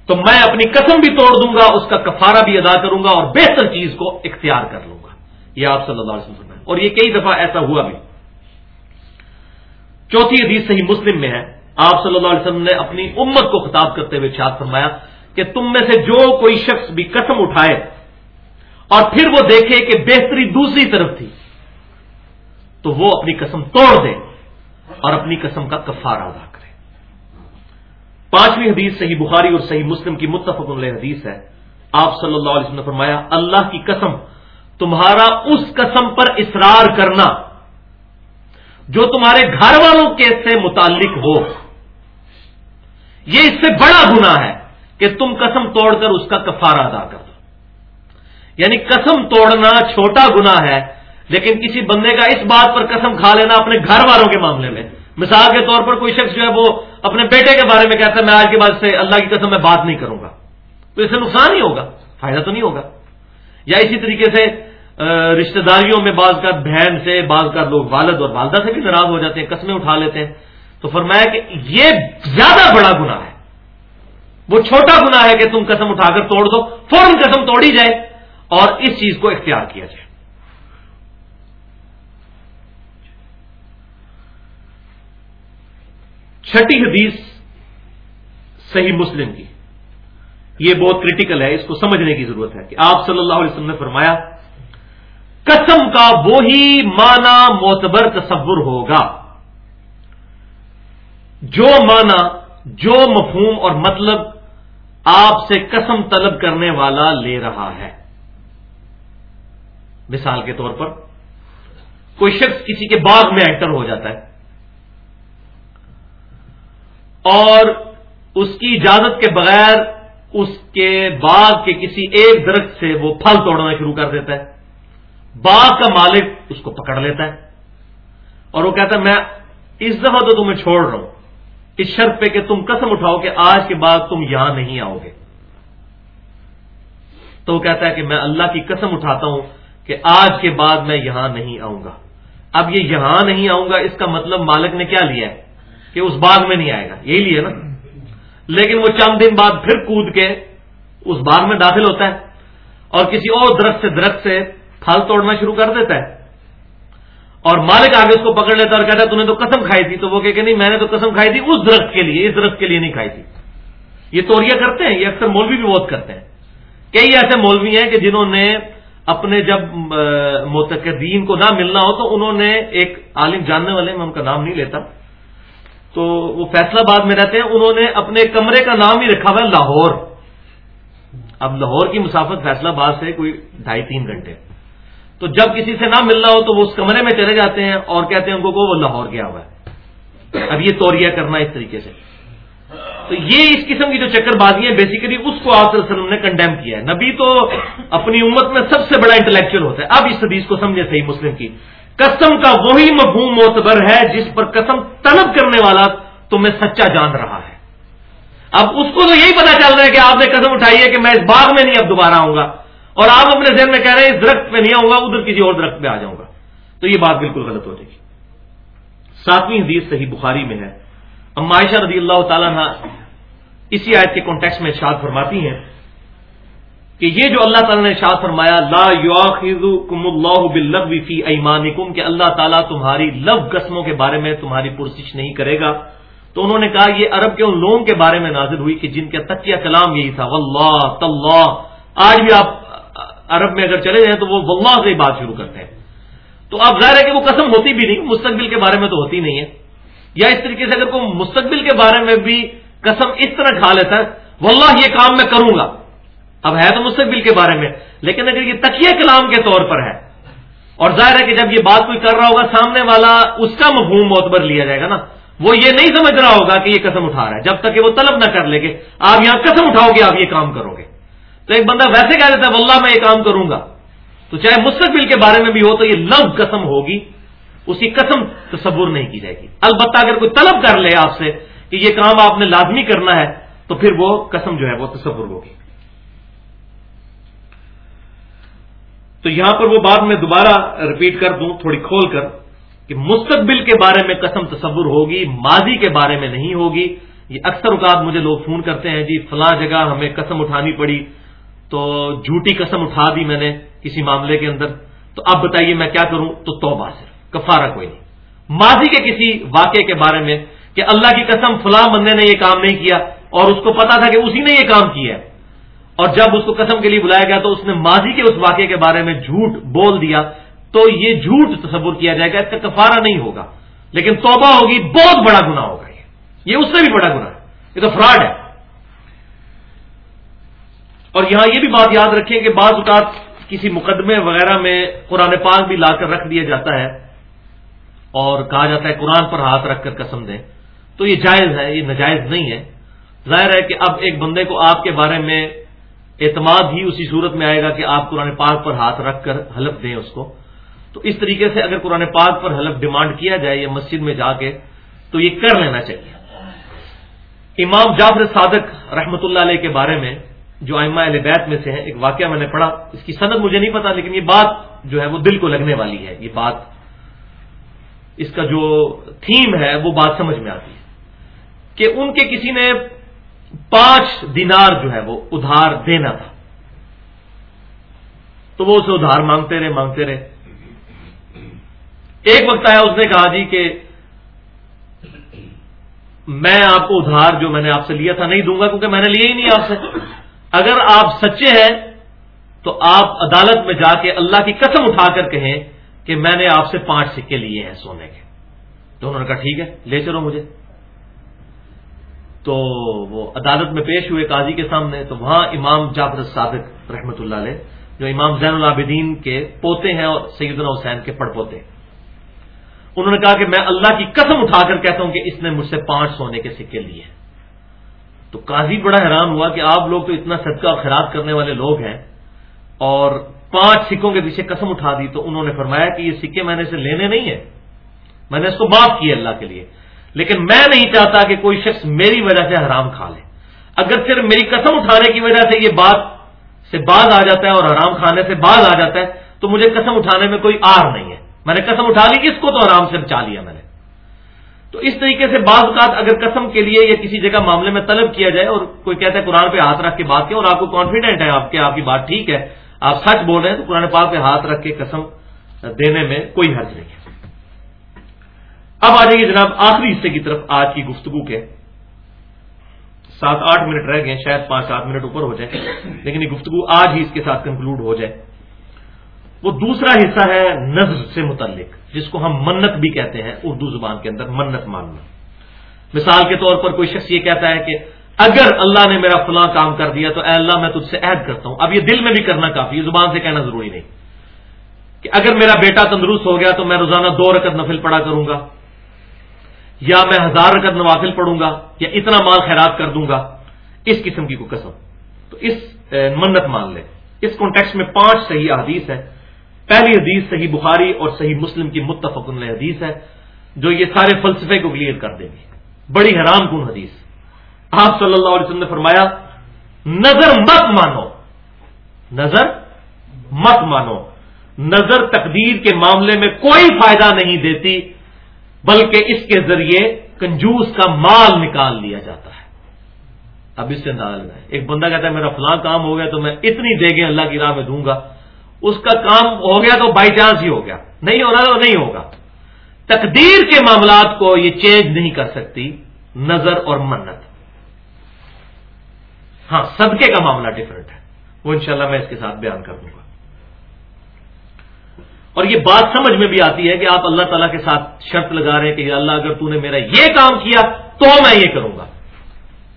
تو میں اپنی قسم بھی توڑ دوں گا، اس کا کفارہ بھی ادا کروں گا اور بہتر چیز کو اختیار کر لوں گا۔ یہ آپ صلی اللہ علیہ وسلم ہے اور یہ کئی دفعہ ایسا ہوا بھی۔ چوتھی حدیث صحیح مسلم میں ہے۔ آپ صلی اللہ علیہ وسلم نے اپنی امت کو خطاب کرتے ہوئے چھات فرمایا کہ تم میں سے جو کوئی شخص بھی قسم اٹھائے اور پھر وہ دیکھے کہ بہتری دوسری طرف تھی۔ تو وہ اپنی قسم توڑ دے اور اپنی قسم کا کفار ادا کرے۔ پانچویں حدیث صحیح بخاری اور صحیح مسلم کی متفق علیہ حدیث ہے۔ آپ صلی اللہ علیہ وسلم نے فرمایا، اللہ کی قسم، تمہارا اس قسم پر اصرار کرنا جو تمہارے گھر والوں کے سے متعلق ہو۔ یہ اس سے بڑا گنا ہے کہ تم قسم توڑ کر اس کا کفارہ ادا کر دو۔ یعنی قسم توڑنا چھوٹا گنا ہے لیکن کسی بندے کا اس بات پر قسم کھا لینا اپنے گھر والوں کے معاملے میں۔ مثال کے طور پر کوئی شخص جو ہے وہ اپنے بیٹے کے بارے میں کہتا ہے، میں آج کے بعد سے اللہ کی قسم میں بات نہیں کروں گا۔ تو اس سے نقصان ہی ہوگا، فائدہ تو نہیں ہوگا۔ یا اسی طریقے سے رشتہ داریوں میں بعض کا بہن سے، بعض کا لوگ والد اور والدہ سے بھی ناراض ہو جاتے ہیں، قسمیں اٹھا لیتے ہیں۔ تو فرمایا کہ یہ زیادہ بڑا گنا ہے۔ وہ چھوٹا گنا ہے کہ تم قسم اٹھا کر توڑ دو، فوراً قسم توڑی جائے اور اس چیز کو اختیار کیا جائے۔ چھٹی حدیث صحیح مسلم کی۔ یہ بہت کریٹیکل ہے، اس کو سمجھنے کی ضرورت ہے کہ آپ صلی اللہ علیہ وسلم نے فرمایا، قسم کا وہی معنی معتبر تصور ہوگا۔ جو معنی، جو مفہوم اور مطلب آپ سے قسم طلب کرنے والا لے رہا ہے۔ مثال کے طور پر، کوئی شخص کسی کے باغ میں انٹر ہو جاتا ہے۔ اور اس کی اجازت کے بغیر اس کے باغ کے کسی ایک درخت سے وہ پھل توڑنا شروع کر دیتا ہے۔ باغ کا مالک اس کو پکڑ لیتا ہے اور وہ کہتا ہے، میں اس دفعہ تو تمہیں چھوڑ رہا ہوں۔ اس شرط پہ کہ تم قسم اٹھاؤ کہ آج کے بعد تم یہاں نہیں آؤ گے۔ تو وہ کہتا ہے کہ میں اللہ کی قسم اٹھاتا ہوں کہ آج کے بعد میں یہاں نہیں آؤں گا۔ اب یہ یہاں نہیں آؤں گا، اس کا مطلب مالک نے کیا لیا ہے؟ کہ اس باغ میں نہیں آئے گا، یہی لیے نا۔ لیکن وہ چند دن بعد پھر کود کے اس باغ میں داخل ہوتا ہے اور کسی اور درخت سے درخت سے پھل توڑنا شروع کر دیتا ہے۔ اور مالک آگے اس کو پکڑ لیتا اور کہتا ہے نے تو قسم کھائی تھی۔ تو وہ کہ نہیں، میں نے تو قسم کھائی تھی اس درخت کے لیے، اس درخت کے لیے نہیں کھائی تھی۔ یہ توریا کرتے ہیں، یہ اکثر مولوی بھی بہت کرتے ہیں۔ کئی ایسے مولوی ہیں کہ جنہوں نے اپنے جب متقدین کو نہ ملنا ہو تو انہوں نے ایک عالم جاننے والے میں ان کا نام نہیں لیتا۔ تو وہ فیصلہ آباد میں رہتے ہیں، انہوں نے اپنے کمرے کا نام ہی رکھا ہوا ہے لاہور۔ اب لاہور کی مسافت فیصلہ آباد سے کوئی ڈھائی تین گھنٹے۔ تو جب کسی سے نہ ملنا ہو تو وہ اس کمرے میں چلے جاتے ہیں اور کہتے ہیں ان کو وہ لاہور گیا ہوا ہے۔ اب یہ توریا کرنا اس طریقے سے۔ تو یہ اس قسم کی جو چکر بازی ہیں بیسیکلی اس کو آپ وسلم نے کنڈیم کیا ہے۔ نبی تو اپنی امت میں سب سے بڑا انٹلیکچل ہوتا ہے۔ اب اس حدیث کو سمجھے صحیح مسلم کی۔ قسم کا وہی مفہوم معتبر ہے جس پر قسم طلب کرنے والا تمہیں سچا جان رہا ہے۔ اب اس کو تو یہی پتا چل رہا ہے کہ آپ نے قسم اٹھائی ہے کہ میں اس باغ میں نہیں اب دوبارہ آؤں گا اور آپ اپنے ذہن میں کہہ رہے ہیں، اس درخت پہ نہیں آؤں گا، ادھر کسی اور درخت پہ آ جاؤں گا۔ تو یہ بات بالکل غلط ہو جائے گی۔ ساتویں حدیث صحیح بخاری میں ہے۔ معاشہ رضی اللہ تعالیٰ اسی آیت کے کانٹیکس میں ارشاد فرماتی ہیں کہ یہ جو اللہ تعالیٰ نے ارشاد فرمایا، لا اللہ فی ایمانکم، کہ اللہ تعالیٰ تمہاری لو قسموں کے بارے میں تمہاری پرسش نہیں کرے گا۔ تو انہوں نے کہا، یہ عرب کے ان لوگوں کے بارے میں نازل ہوئی کہ جن کا تکیہ کلام یہی تھا، واللہ، تاللہ۔ آج بھی آپ عرب میں اگر چلے جائیں تو وہ واللہ سے ہی بات شروع کرتے ہیں۔ تو اب ظاہر ہے کہ وہ قسم ہوتی بھی نہیں، مستقبل کے بارے میں تو ہوتی نہیں ہے۔ یا اس طریقے سے اگر کوئی مستقبل کے بارے میں بھی قسم اس طرح کھا لیتا ہے، واللہ یہ کام میں کروں گا۔ اب ہے تو مستقبل کے بارے میں، لیکن اگر یہ تکیہ کلام کے طور پر ہے، اور ظاہر ہے کہ جب یہ بات کوئی کر رہا ہوگا، سامنے والا اس کا مفہوم معتبر لیا جائے گا نا، وہ یہ نہیں سمجھ رہا ہوگا کہ یہ قسم اٹھا رہا ہے، جب تک کہ وہ طلب نہ کر لے گے آپ یہاں قسم اٹھاؤ گے، آپ یہ کام کرو گے۔ تو ایک بندہ ویسے کہہ دیتا ہے، واللہ میں یہ کام کروں گا۔ تو چاہے مستقبل کے بارے میں بھی ہو تو یہ لو قسم ہوگی اس کی قسم تصور نہیں کی جائے گی۔ البتہ اگر کوئی طلب کر لے آپ سے کہ یہ کام آپ نے لازمی کرنا ہے، تو پھر وہ قسم جو ہے وہ تصور ہوگی۔ تو یہاں پر وہ بات میں دوبارہ رپیٹ کر دوں، تھوڑی کھول کر کہ مستقبل کے بارے میں قسم تصور ہوگی، ماضی کے بارے میں نہیں ہوگی۔ یہ اکثر اوقات مجھے لوگ فون کرتے ہیں جی فلاں جگہ ہمیں قسم اٹھانی پڑی، تو جھوٹی قسم اٹھا دی میں نے کسی معاملے کے اندر۔ تو اب بتائیے میں کیا کروں؟ تو توبہ صرف، کفارہ کوئی نہیں۔ ماضی کے کسی واقعے کے بارے میں کہ اللہ کی قسم فلاں بندے نے یہ کام نہیں کیا اور اس کو پتا تھا کہ اسی نے یہ کام کیا ہے۔ اور جب اس کو قسم کے لیے بلایا گیا تو اس نے ماضی کے اس واقعے کے بارے میں جھوٹ بول دیا، تو یہ جھوٹ تصور کیا جائے گا، اس کا کفارہ نہیں ہوگا۔ لیکن توبہ ہوگی، بہت بڑا گنا ہوگا یہ۔ یہ اس سے بھی بڑا گنا ہے۔ یہ تو فراڈ ہے۔ اور یہاں یہ بھی بات یاد رکھیں کہ بعض اوقات کسی مقدمے وغیرہ میں قرآن پاک بھی لا کر رکھ دیا جاتا ہے اور کہا جاتا ہے قرآن پر ہاتھ رکھ کر قسم دیں۔ تو یہ جائز ہے، یہ ناجائز نہیں ہے۔ ظاہر ہے کہ اب ایک بندے کو آپ کے بارے میں اعتماد ہی اسی صورت میں آئے گا کہ آپ قرآن پاک پر ہاتھ رکھ کر حلف دیں اس کو۔ تو اس طریقے سے اگر قرآن پاک پر حلف ڈیمانڈ کیا جائے یا مسجد میں جا کے، تو یہ کر لینا چاہیے۔ امام جعفر صادق رحمۃ اللہ علیہ کے بارے میں جو آئمہ اہل بیت میں سے ہے ایک واقعہ میں نے پڑھا۔ اس کی صنعت مجھے نہیں پتا، لیکن یہ بات جو ہے وہ دل کو لگنے والی ہے۔ یہ بات، اس کا جو تھیم ہے، وہ بات سمجھ میں آتی ہے کہ ان کے کسی نے پانچ دینار جو ہے وہ ادھار دینا تھا۔ تو وہ اسے ادھار مانگتے رہے مانگتے رہے۔ ایک وقت آیا، اس نے کہا جی کہ میں آپ کو ادھار جو میں نے آپ سے لیا تھا نہیں دوں گا کیونکہ میں نے لیا ہی نہیں آپ سے۔ اگر آپ سچے ہیں تو آپ عدالت میں جا کے اللہ کی قسم اٹھا کر کہیں کہ میں نے آپ سے پانچ سکے لیے ہیں سونے کے۔ تو انہوں نے کہا ٹھیک ہے، لے چلو مجھے۔ تو وہ عدالت میں پیش ہوئے قاضی کے سامنے، تو وہاں امام جعفر صادق رحمۃ اللہ علیہ، جو امام زین العابدین کے پوتے ہیں اور سیدنا حسین کے پڑ پوتے انہوں نے کہا کہ میں اللہ کی قسم اٹھا کر کہتا ہوں کہ اس نے مجھ سے پانچ سونے کے سکے لیے تو قاضی بڑا حیران ہوا کہ آپ لوگ تو اتنا صدقہ اور خیرات کرنے والے لوگ ہیں اور پانچ سکوں کے پیچھے قسم اٹھا دی، تو انہوں نے فرمایا کہ یہ سکے میں نے اسے لینے نہیں ہیں۔ میں نے اس کو معاف کیا اللہ کے لیے۔ لیکن میں نہیں چاہتا کہ کوئی شخص میری وجہ سے حرام کھا لے۔ اگر صرف میری قسم اٹھانے کی وجہ سے یہ بات سے باز آ جاتا ہے اور حرام کھانے سے باز آ جاتا ہے، تو مجھے قسم اٹھانے میں کوئی آر نہیں ہے۔ میں نے قسم اٹھا لی اس کو تو آرام سے بچا لیا میں نے؟ تو اس طریقے سے بعض اوقات اگر قسم کے لیے یا کسی جگہ معاملے میں طلب کیا جائے اور کوئی کہتا ہے قرآن پہ ہاتھ رکھ کے بات کریں اور آپ کو کانفیڈنٹ ہے، آپ کے، آپ کی بات ٹھیک ہے، آپ سچ بول رہے ہیں، تو قرآن پاک پہ ہاتھ رکھ کے قسم دینے میں کوئی حرج نہیں ہے۔ اب آ جائیے جناب آخری حصے کی طرف آج کی گفتگو کے۔ سات آٹھ منٹ رہ گئے، شاید پانچ سات منٹ اوپر ہو جائے لیکن یہ گفتگو آج ہی اس کے ساتھ کنکلوڈ ہو جائے۔ وہ دوسرا حصہ ہے نظر سے متعلق، جس کو ہم منت بھی کہتے ہیں، اردو زبان کے اندر منت ماننا۔ مثال کے طور پر کوئی شخص یہ کہتا ہے کہ اگر اللہ نے میرا فلاں کام کر دیا تو اے اللہ میں تجھ سے عہد کرتا ہوں۔ اب یہ دل میں بھی کرنا کافی زبان سے کہنا ضروری نہیں۔ کہ اگر میرا بیٹا تندرست ہو گیا تو میں روزانہ دو رکعت نفل پڑا کروں گا۔ یا میں ہزار رقد نوافل پڑھوں گا یا اتنا مال خیرات کر دوں گا، اس قسم کی کوئی قسم۔ تو اس منت مان لے۔ اس کانٹیکس میں پانچ صحیح حدیث ہے پہلی حدیث صحیح بخاری اور صحیح مسلم کی متفق حدیث ہے جو یہ سارے فلسفے کو کلیئر کر دیں گے۔ بڑی حیران کن حدیث۔ آپ صلی اللہ علیہ وسلم نے فرمایا، نظر مت مانو۔ نظر مت مانو۔ نظر تقدیر کے معاملے میں کوئی فائدہ نہیں دیتی۔ بلکہ اس کے ذریعے کنجوس کا مال نکال لیا جاتا ہے۔ اب اس سے اندازہ لگائیں ایک بندہ کہتا ہے، میرا فلاں کام ہو گیا تو میں اتنی دے گے اللہ کی راہ میں دوں گا۔ اس کا کام ہو گیا تو بائی چانس ہی ہو گیا۔ نہیں ہو رہا تو نہیں ہوگا۔ تقدیر کے معاملات کو یہ چینج نہیں کر سکتی۔ نظر اور منت۔ ہاں صدقے کا معاملہ ڈفرنٹ ہے۔ وہ انشاءاللہ میں اس کے ساتھ بیان کر دوں گا۔ اور یہ بات سمجھ میں بھی آتی ہے کہ آپ اللہ تعالیٰ کے ساتھ شرط لگا رہے ہیں کہ اللہ اگر تو نے میرا یہ کام کیا تو میں یہ کروں گا۔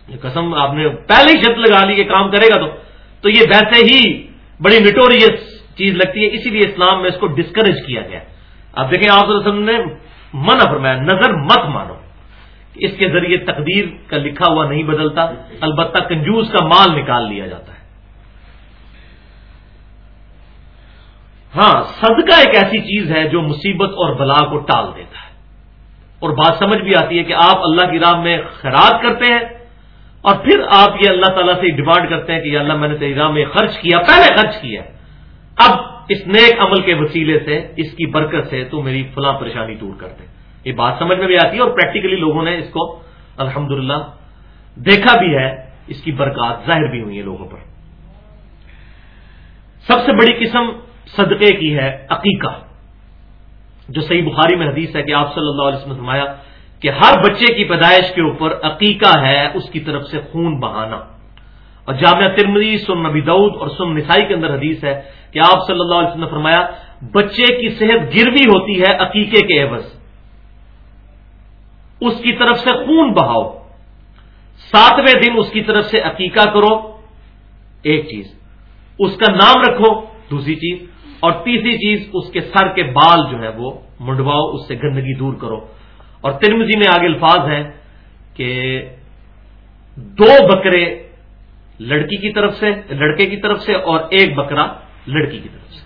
یہ قسم آپ نے پہلے ہی شرط لگا لی کہ کام کرے گا تو۔ تو یہ ویسے ہی بڑی نٹوریس چیز لگتی ہے، اسی لیے اسلام میں اس کو ڈسکریج کیا گیا۔ اب دیکھیں، آپ نے منع فرمایا، نظر مت مانو۔ اس کے ذریعے تقدیر کا لکھا ہوا نہیں بدلتا، البتہ کنجوس کا مال نکال لیا جاتا ہے۔ ہاں صدقہ ایک ایسی چیز ہے جو مصیبت اور بلا کو ٹال دیتا ہے۔ اور بات سمجھ بھی آتی ہے کہ آپ اللہ کی راہ میں خیرات کرتے ہیں اور پھر آپ یہ اللہ تعالیٰ سے ڈیمانڈ کرتے ہیں کہ اللہ میں نے تیری راہ میں خرچ کیا، پہلے خرچ کیا۔ اب اس نیک عمل کے وسیلے سے، اس کی برکت سے تو میری فلاں پریشانی دور کر دے۔ یہ بات سمجھ میں بھی آتی ہے اور پریکٹیکلی لوگوں نے اس کو الحمد دیکھا بھی ہے، اس کی برکات ظاہر بھی ہوئی ہے لوگوں پر۔ سب سے بڑی قسم صدقے کی ہے عقیقہ۔ جو صحیح بخاری میں حدیث ہے کہ آپ صلی اللہ علیہ وسلم فرمایا کہ ہر بچے کی پیدائش کے اوپر عقیقہ ہے، اس کی طرف سے خون بہانا۔ اور جامعہ ترمری سن نبی دعود اور سن نسائی کے اندر حدیث ہے کہ آپ صلی اللہ علیہ وسلم نے فرمایا، بچے کی صحت گروی ہوتی ہے عقیقے کے عوض۔ اس کی طرف سے خون بہاؤ۔ ساتویں دن اس کی طرف سے عقیقہ کرو۔ ایک چیز۔ اس کا نام رکھو۔ دوسری چیز۔ اور تیسری چیز اس کے سر کے بال جو ہے وہ منڈواؤ، اس سے گندگی دور کرو۔ اور ترمزی میں آگے الفاظ ہیں کہ دو بکرے لڑکی کی طرف سے، لڑکے کی طرف سے اور ایک بکرا لڑکی کی طرف سے۔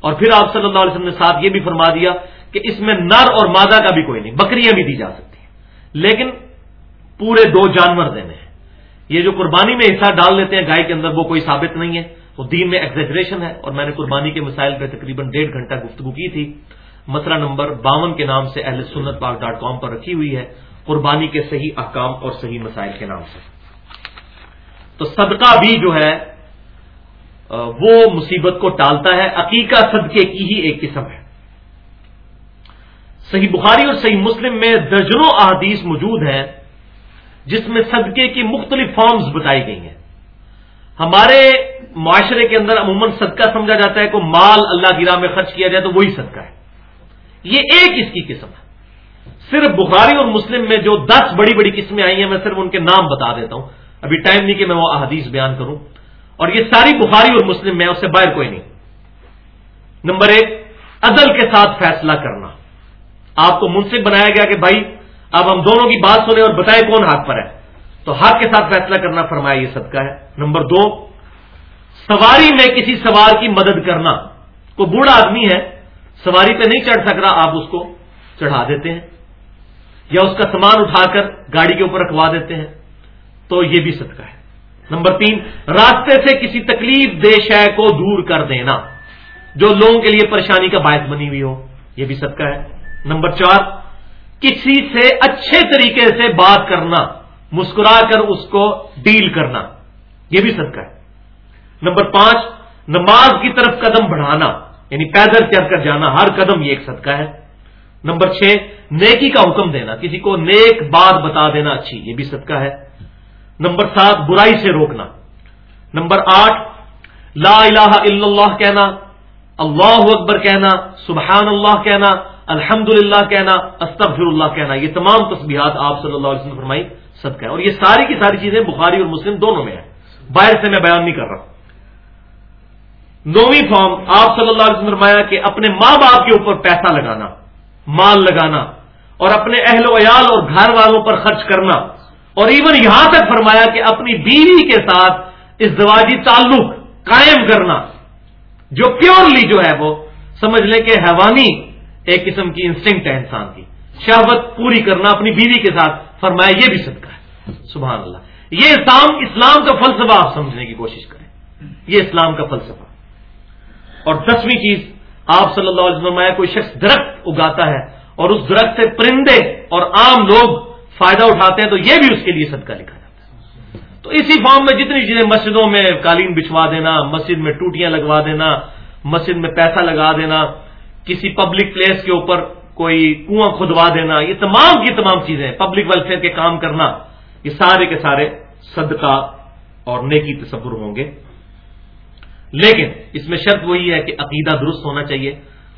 اور پھر آپ صلی اللہ علیہ وسلم نے ساتھ یہ بھی فرما دیا کہ اس میں نر اور مادہ کا بھی کوئی نہیں، بکریاں بھی دی جا سکتی ہیں۔ لیکن پورے دو جانور دینے ہیں۔ یہ جو قربانی میں حصہ ڈال لیتے ہیں گائے کے اندر وہ کوئی ثابت نہیں ہے۔ وہ دین میں ایگزیجریشن ہے اور میں نے قربانی کے مسائل پہ تقریباً ڈیڑھ گھنٹہ گفتگو کی تھی۔ مسئلہ نمبر باون کے نام سے اہل سنت پاک ڈاٹ کام پر رکھی ہوئی ہے۔ قربانی کے صحیح احکام اور صحیح مسائل کے نام سے۔ تو صدقہ بھی جو ہے وہ مصیبت کو ٹالتا ہے۔ عقیقہ صدقے کی ہی ایک قسم ہے۔ صحیح بخاری اور صحیح مسلم میں درجنوں احادیث موجود ہیں، جس میں صدقے کی مختلف فارمز بتائی گئی ہیں۔ ہمارے معاشرے کے اندر عموماً صدقہ سمجھا جاتا ہے کہ مال اللہ کی راہ میں خرچ کیا جائے تو وہی صدقہ ہے۔ یہ ایک اس کی قسم ہے۔ صرف بخاری اور مسلم میں جو دس بڑی بڑی قسمیں آئی ہیں، میں صرف ان کے نام بتا دیتا ہوں۔ ابھی ٹائم نہیں کہ میں وہ احادیث بیان کروں۔ اور یہ ساری بخاری اور مسلم میں اس سے باہر کوئی نہیں۔ نمبر ایک عدل کے ساتھ فیصلہ کرنا۔ آپ کو منصف بنایا گیا کہ بھائی، اب ہم دونوں کی بات سنیں اور بتائیں کون حق پر ہے۔ تو حق کے ساتھ فیصلہ کرنا فرمایا یہ صدقہ ہے۔ نمبر دو، سواری میں کسی سوار کی مدد کرنا۔ کوئی بوڑھا آدمی ہے، سواری پہ نہیں چڑھ سک رہا آپ اس کو چڑھا دیتے ہیں۔ یا اس کا سامان اٹھا کر گاڑی کے اوپر رکھوا دیتے ہیں۔ تو یہ بھی صدقہ ہے۔ نمبر تین، راستے سے کسی تکلیف دہ شے کو دور کر دینا۔ جو لوگوں کے لیے پریشانی کا باعث بنی ہوئی ہو، یہ بھی صدقہ ہے۔ نمبر چار، کسی سے اچھے طریقے سے بات کرنا۔ مسکرا کر اس کو ڈیل کرنا۔ یہ بھی صدقہ ہے۔ نمبر پانچ، نماز کی طرف قدم بڑھانا یعنی پیدل چڑھ کر جانا، ہر قدم یہ ایک صدقہ ہے۔ نمبر چھ، نیکی کا حکم دینا، کسی کو نیک بات بتا دینا اچھی، یہ بھی صدقہ ہے۔ نمبر سات، برائی سے روکنا۔ نمبر آٹھ، لا الہ الا اللہ کہنا، اللہ اکبر کہنا، سبحان اللہ کہنا الحمد للہ کہنا، استغفر اللہ کہنا، یہ تمام تصبیحات آپ صلی اللہ علیہ وسلم فرمائی۔ صدقہ ہے اور یہ ساری کی ساری چیزیں بخاری اور مسلم دونوں میں ہیں۔ باہر سے میں بیان نہیں کر رہا نویں فارم آپ صلی اللہ علیہ وسلم فرمایا کہ اپنے ماں باپ کے اوپر پیسہ لگانا، مال لگانا اور اپنے اہل ویال اور گھر والوں پر خرچ کرنا۔ اور ایون یہاں تک فرمایا کہ اپنی بیوی کے ساتھ اس دواجی تعلق قائم کرنا۔ جو پیورلی جو ہے وہ، سمجھ لیں کہ حیوانی ایک قسم کی انسٹنکٹ ہے انسان کی۔ شہوت پوری کرنا اپنی بیوی کے ساتھ۔ فرمایا یہ بھی صدقہ ہے۔ سبحان اللہ۔ یہ اسلام اسلام کا فلسفہ آپ سمجھنے کی کوشش کریں۔ یہ اسلام کا فلسفہ۔ اور دسویں چیز، آپ صلی اللہ علیہ وسلم کوئی شخص درخت اگاتا ہے اور اس درخت سے پرندے اور عام لوگ فائدہ اٹھاتے ہیں تو یہ بھی اس کے لیے صدقہ لکھا جاتا ہے۔ تو اسی فارم میں جتنی چیزیں مسجدوں میں قالین بچھوا دینا، مسجد میں ٹوٹیاں لگوا دینا، مسجد میں پیسہ لگا دینا، کسی پبلک پلیس کے اوپر کوئی کنواں کھدوا دینا، یہ تمام کی تمام چیزیں پبلک ویلفیئر کے کام کرنا، یہ سارے کے سارے صدقہ اور نیکی تصور ہوں گے۔ لیکن اس میں شرط وہی ہے کہ عقیدہ درست ہونا چاہیے،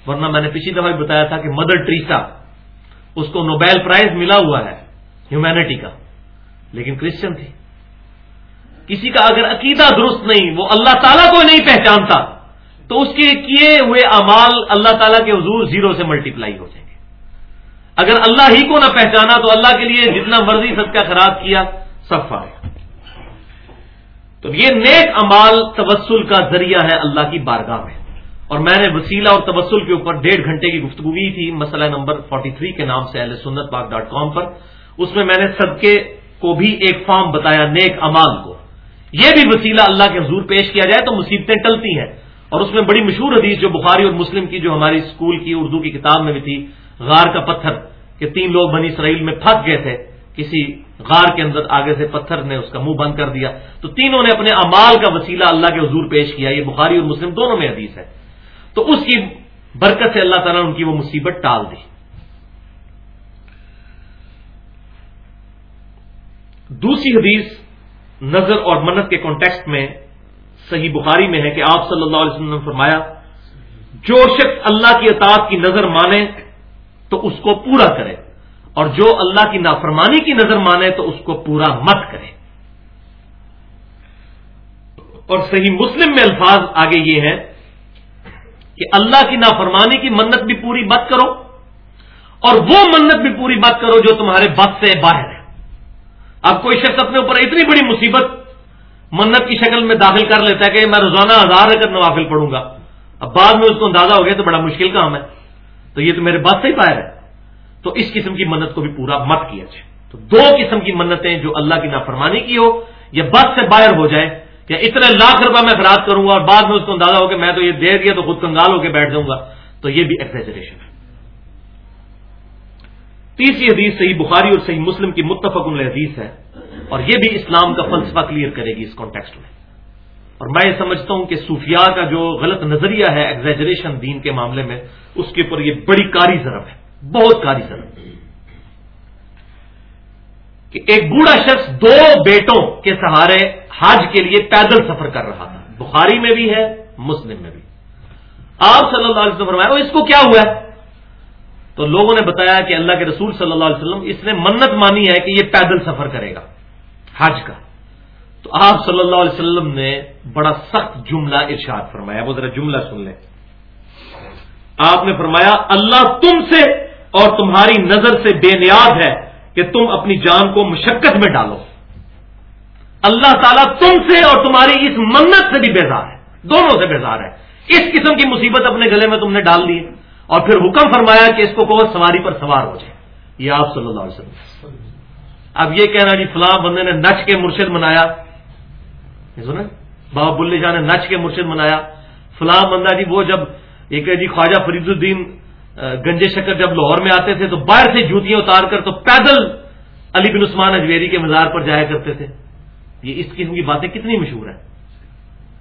ورنہ میں نے پچھلی دفعہ بھی بتایا تھا کہ مدر ٹریسا، اس کو نوبیل پرائز ملا ہوا ہے ہیومینٹی کا، لیکن کرسچن تھی کسی کا اگر عقیدہ درست نہیں، وہ اللہ تعالیٰ کو نہیں پہچانتا، تو اس کے کیے ہوئے امال اللہ تعالیٰ کے حضور زیرو سے ملٹی پلائی ہو جائیں۔ اگر اللہ ہی کو نہ پہچانا تو اللہ کے لیے جتنا مرضی سب کا خراب کیا، سب فارغ تو یہ نیک امال تبسل کا ذریعہ ہے اللہ کی بارگاہ میں۔ اور میں نے وسیلہ اور تبسل کے اوپر ڈیڑھ گھنٹے کی گفتگو کی تھی مسئلہ نمبر 43 کے نام سے اہل سنت پاک ڈاٹ کام پر۔ اس میں میں نے صدقے کو بھی ایک فارم بتایا نیک امال کو۔ یہ بھی وسیلہ اللہ کے حضور پیش کیا جائے تو مصیبتیں ٹلتی ہیں۔ اور اس میں بڑی مشہور حدیث جو بخاری اور مسلم کی، جو ہماری اسکول کی، اردو کی کتاب میں بھی تھی غار کا پتھر کہ تین لوگ بنی اسرائیل میں پھنس گئے تھے، کسی غار کے اندر آگے سے پتھر نے اس کا منہ بند کر دیا۔ تو تینوں نے اپنے امال کا وسیلہ اللہ کے حضور پیش کیا۔ یہ بخاری اور مسلم دونوں میں حدیث ہے۔ تو اس کی برکت سے اللہ تعالیٰ نے ان کی وہ مصیبت ٹال دی۔ دوسری حدیث نظر اور منت کے کانٹیکسٹ میں صحیح بخاری میں ہے کہ آپ صلی اللہ علیہ وسلم نے فرمایا، جو شخص اللہ کی اطاعت کی نظر مانے تو اس کو پورا کرے۔ اور جو اللہ کی نافرمانی کی نظر مانے تو اس کو پورا مت کرے۔ اور صحیح مسلم میں الفاظ آگے یہ ہے کہ اللہ کی نافرمانی کی منت بھی پوری مت کرو، اور وہ منت بھی پوری مت کرو جو تمہارے بس سے باہر ہے۔ اب کوئی شخص اپنے اوپر اتنی بڑی مصیبت منت کی شکل میں داخل کر لیتا ہے کہ میں روزانہ ہزار اگر نوافل پڑھوں گا۔ اب بعد میں اس کو اندازہ ہو گیا تو بڑا مشکل کام ہے۔ تو یہ تو میرے بس سے ہی باہر ہے۔ تو اس قسم کی منت کو بھی پورا مت کیا جائے تو دو قسم کی منتیں جو اللہ کی نافرمانی کی ہو، یا بس سے باہر ہو جائے یا اتنے لاکھ روپے میں خراب کروں گا اور بعد میں اس کو اندازہ ہو کہ میں تو یہ دے دیا تو خود کنگال ہو کے بیٹھ جاؤں گا۔ تو یہ بھی ایکسیجریشن ہے۔ تیسری حدیث صحیح بخاری اور صحیح مسلم کی متفق حدیث ہے اور یہ بھی اسلام کا فلسفہ کلیئر کرے گی اس کانٹیکسٹ میں۔ اور میں یہ سمجھتا ہوں کہ صوفیاء کا جو غلط نظریہ ہے ایگزیجریشن دین کے معاملے میں، اس کے اوپر یہ بڑی کاری ضرب ہے، بہت کاری ضرب کہ ایک بوڑھا شخص دو بیٹوں کے سہارے حج کے لیے پیدل سفر کر رہا تھا۔ بخاری میں بھی ہے، مسلم میں بھی۔ آپ صلی اللہ علیہ وسلم فرمایا اس کو کیا ہوا ہے؟ تو لوگوں نے بتایا کہ اللہ کے رسول صلی اللہ علیہ وسلم، اس نے منت مانی ہے کہ یہ پیدل سفر کرے گا، حج کا۔ تو آپ صلی اللہ علیہ وسلم نے بڑا سخت جملہ ارشاد فرمایا۔ وہ ذرا جملہ سن لیں۔ آپ نے فرمایا، اللہ تم سے اور تمہاری نظر سے بے نیاد ہے کہ تم اپنی جان کو مشقت میں ڈالو۔ اللہ تعالیٰ تم سے اور تمہاری اس منت سے بھی بیزار ہے۔ دونوں سے بیزار ہے۔ اس قسم کی مصیبت اپنے گلے میں تم نے ڈال دی اور پھر حکم فرمایا کہ اس کو کہو سواری پر سوار ہو جائے۔ یہ آپ صلی اللہ علیہ وسلم۔ اب یہ کہنا جی فلاں بندے نے نچ کے مرشد منایا۔ سنا بابا بلے جان نے نچ کے مرشد منایا۔ فلاں بندہ جی وہ جب ایک جی خواجہ فرید الدین گنجے شکر جب لاہور میں آتے تھے تو باہر سے جوتیاں اتار کر تو پیدل علی بن عثمان اجویری کے مزار پر جایا کرتے تھے۔ یہ اس قسم کی باتیں کتنی مشہور ہیں۔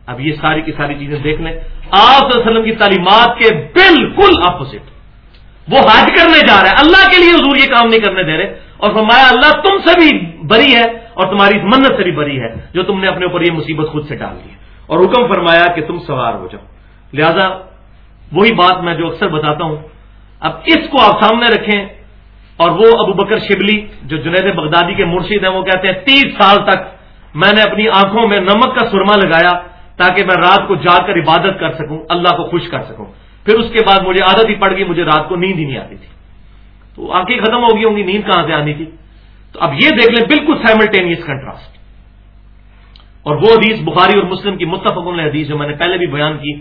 اب یہ ساری کی ساری چیزیں دیکھ لیں۔ آپ وسلم کی تعلیمات کے بالکل اپوزٹ۔ وہ حج کرنے جا رہا ہے اللہ کے لیے حضور یہ کام نہیں کرنے دے رہے۔ اور فرمایا، اللہ تم سے بھی بری ہے۔ اور تمہاری منت سے بھی بری ہے جو تم نے اپنے اوپر یہ مصیبت خود سے ڈال دی اور حکم فرمایا کہ تم سوار ہو جاؤ۔ لہذا وہی بات میں جو اکثر بتاتا ہوں، اب اس کو آپ سامنے رکھیں۔ اور وہ ابو بکر شبلی، جو جنید بغدادی کے مرشد ہیں، وہ کہتے ہیں، تیس سال تک میں نے اپنی آنکھوں میں نمک کا سرما لگایا تاکہ میں رات کو جا کر عبادت کر سکوں، اللہ کو خوش کر سکوں۔ پھر اس کے بعد مجھے عادت ہی پڑ گئی، مجھے رات کو نیند ہی نہیں آتی تھی۔ تو آنکھیں ختم ہو گئی ہوں گی، نیند کہاں سے آنی تھی؟ تو اب یہ دیکھ لیں بالکل سائملٹینیس کنٹراسٹ اور وہ حدیث بخاری اور مسلم کی متفق حدیث جو میں نے پہلے بھی بیان کی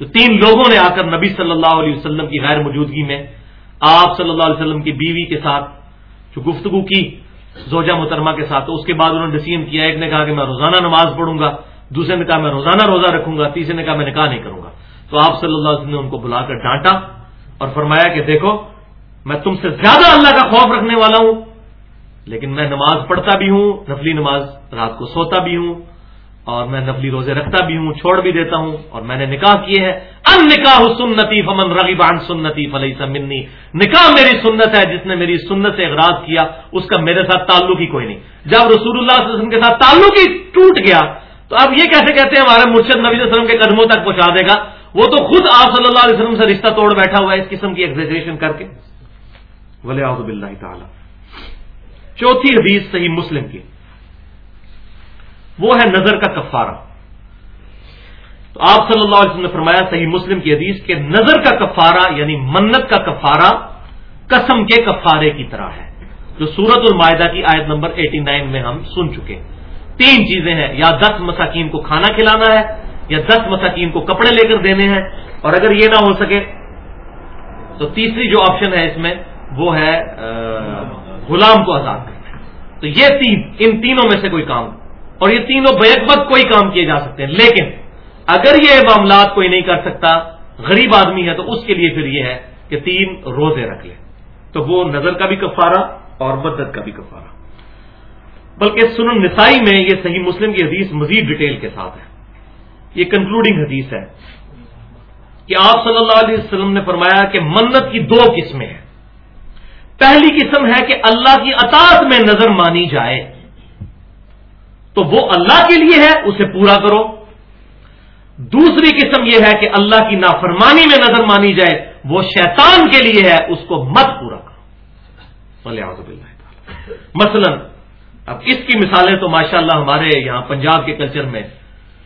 تو تین لوگوں نے آ کر نبی صلی اللہ علیہ وسلم کی غیر موجودگی میں آپ صلی اللہ علیہ وسلم کی بیوی کے ساتھ جو گفتگو کی زوجہ محترمہ کے ساتھ، تو اس کے بعد انہوں نے ڈسیزن کیا، ایک نے کہا کہ میں روزانہ نماز پڑھوں گا، دوسرے نے کہا میں روزانہ روزہ رکھوں گا، تیسرے نے کہا میں نکاح نہیں کروں گا۔ تو آپ صلی اللہ علیہ وسلم نے ان کو بلا کر ڈانٹا اور فرمایا کہ دیکھو، میں تم سے زیادہ اللہ کا خوف رکھنے والا ہوں لیکن میں نماز پڑھتا بھی ہوں، نفلی نماز رات کو سوتا بھی ہوں، اور میں نفلی روزے رکھتا بھی ہوں، چھوڑ بھی دیتا ہوں، اور میں نے نکاح کیے ہیں۔ ان نکاح سنتی فمن رغب عن سنتی فلئی سمنی نکاح میری سنت ہے، جس نے میری سنت سے اغراض کیا، اس کا میرے ساتھ تعلق ہی کوئی نہیں۔ جب رسول اللہ صلی اللہ علیہ وسلم کے ساتھ تعلق ہی ٹوٹ گیا، تو اب یہ کیسے کہتے ہیں، ہمارے مرشد نبی صلی اللہ علیہ وسلم کے قدموں تک پہنچا دے گا۔ وہ تو خود آپ صلی اللہ علیہ وسلم سے رشتہ توڑ بیٹھا ہوا ہے، اس قسم کی ایگزیجریشن کر کے۔ ولی آب اللہ تعالی۔ چوتھی حدیث صحیح مسلم کی۔ وہ ہے نظر کا کفارہ۔ تو آپ صلی اللہ علیہ وسلم نے فرمایا صحیح مسلم کی حدیث کہ نظر کا کفارہ یعنی منت کا کفارہ قسم کے کفارے کی طرح ہے۔ جو سورت المائدہ کی آیت نمبر 89 میں ہم سن چکے۔ تین چیزیں ہیں، یا دس مساکین کو کھانا کھلانا ہے، یا دس مساکین کو کپڑے لے کر دینے ہیں۔ اور اگر یہ نہ ہو سکے، تو تیسری جو آپشن ہے اس میں وہ ہے غلام کو آزاد کرنا تو یہ تین، ان تینوں میں سے کوئی کام، اور یہ تینوں بیک وقت کوئی کام کیے جا سکتے ہیں۔ لیکن اگر یہ معاملات کوئی نہیں کر سکتا، غریب آدمی ہے تو اس کے لیے پھر یہ ہے کہ تین روزے رکھ لے۔ تو وہ نظر کا بھی کفارہ اور مدد کا بھی کفارہ۔ بلکہ سنن نسائی میں یہ صحیح مسلم کی حدیث مزید ڈیٹیل کے ساتھ ہے۔ یہ کنکلوڈنگ حدیث ہے کہ آپ صلی اللہ علیہ وسلم نے فرمایا کہ منت کی دو قسمیں ہیں۔ پہلی قسم ہے کہ اللہ کی اطاعت میں نظر مانی جائے۔ تو وہ اللہ کے لیے ہے، اسے پورا کرو۔ دوسری قسم یہ ہے کہ اللہ کی نافرمانی میں نظر مانی جائے، وہ شیطان کے لیے ہے، اس کو مت پورا کرو۔ مثلا، اب اس کی مثالیں تو ماشاءاللہ ہمارے یہاں پنجاب کے کلچر میں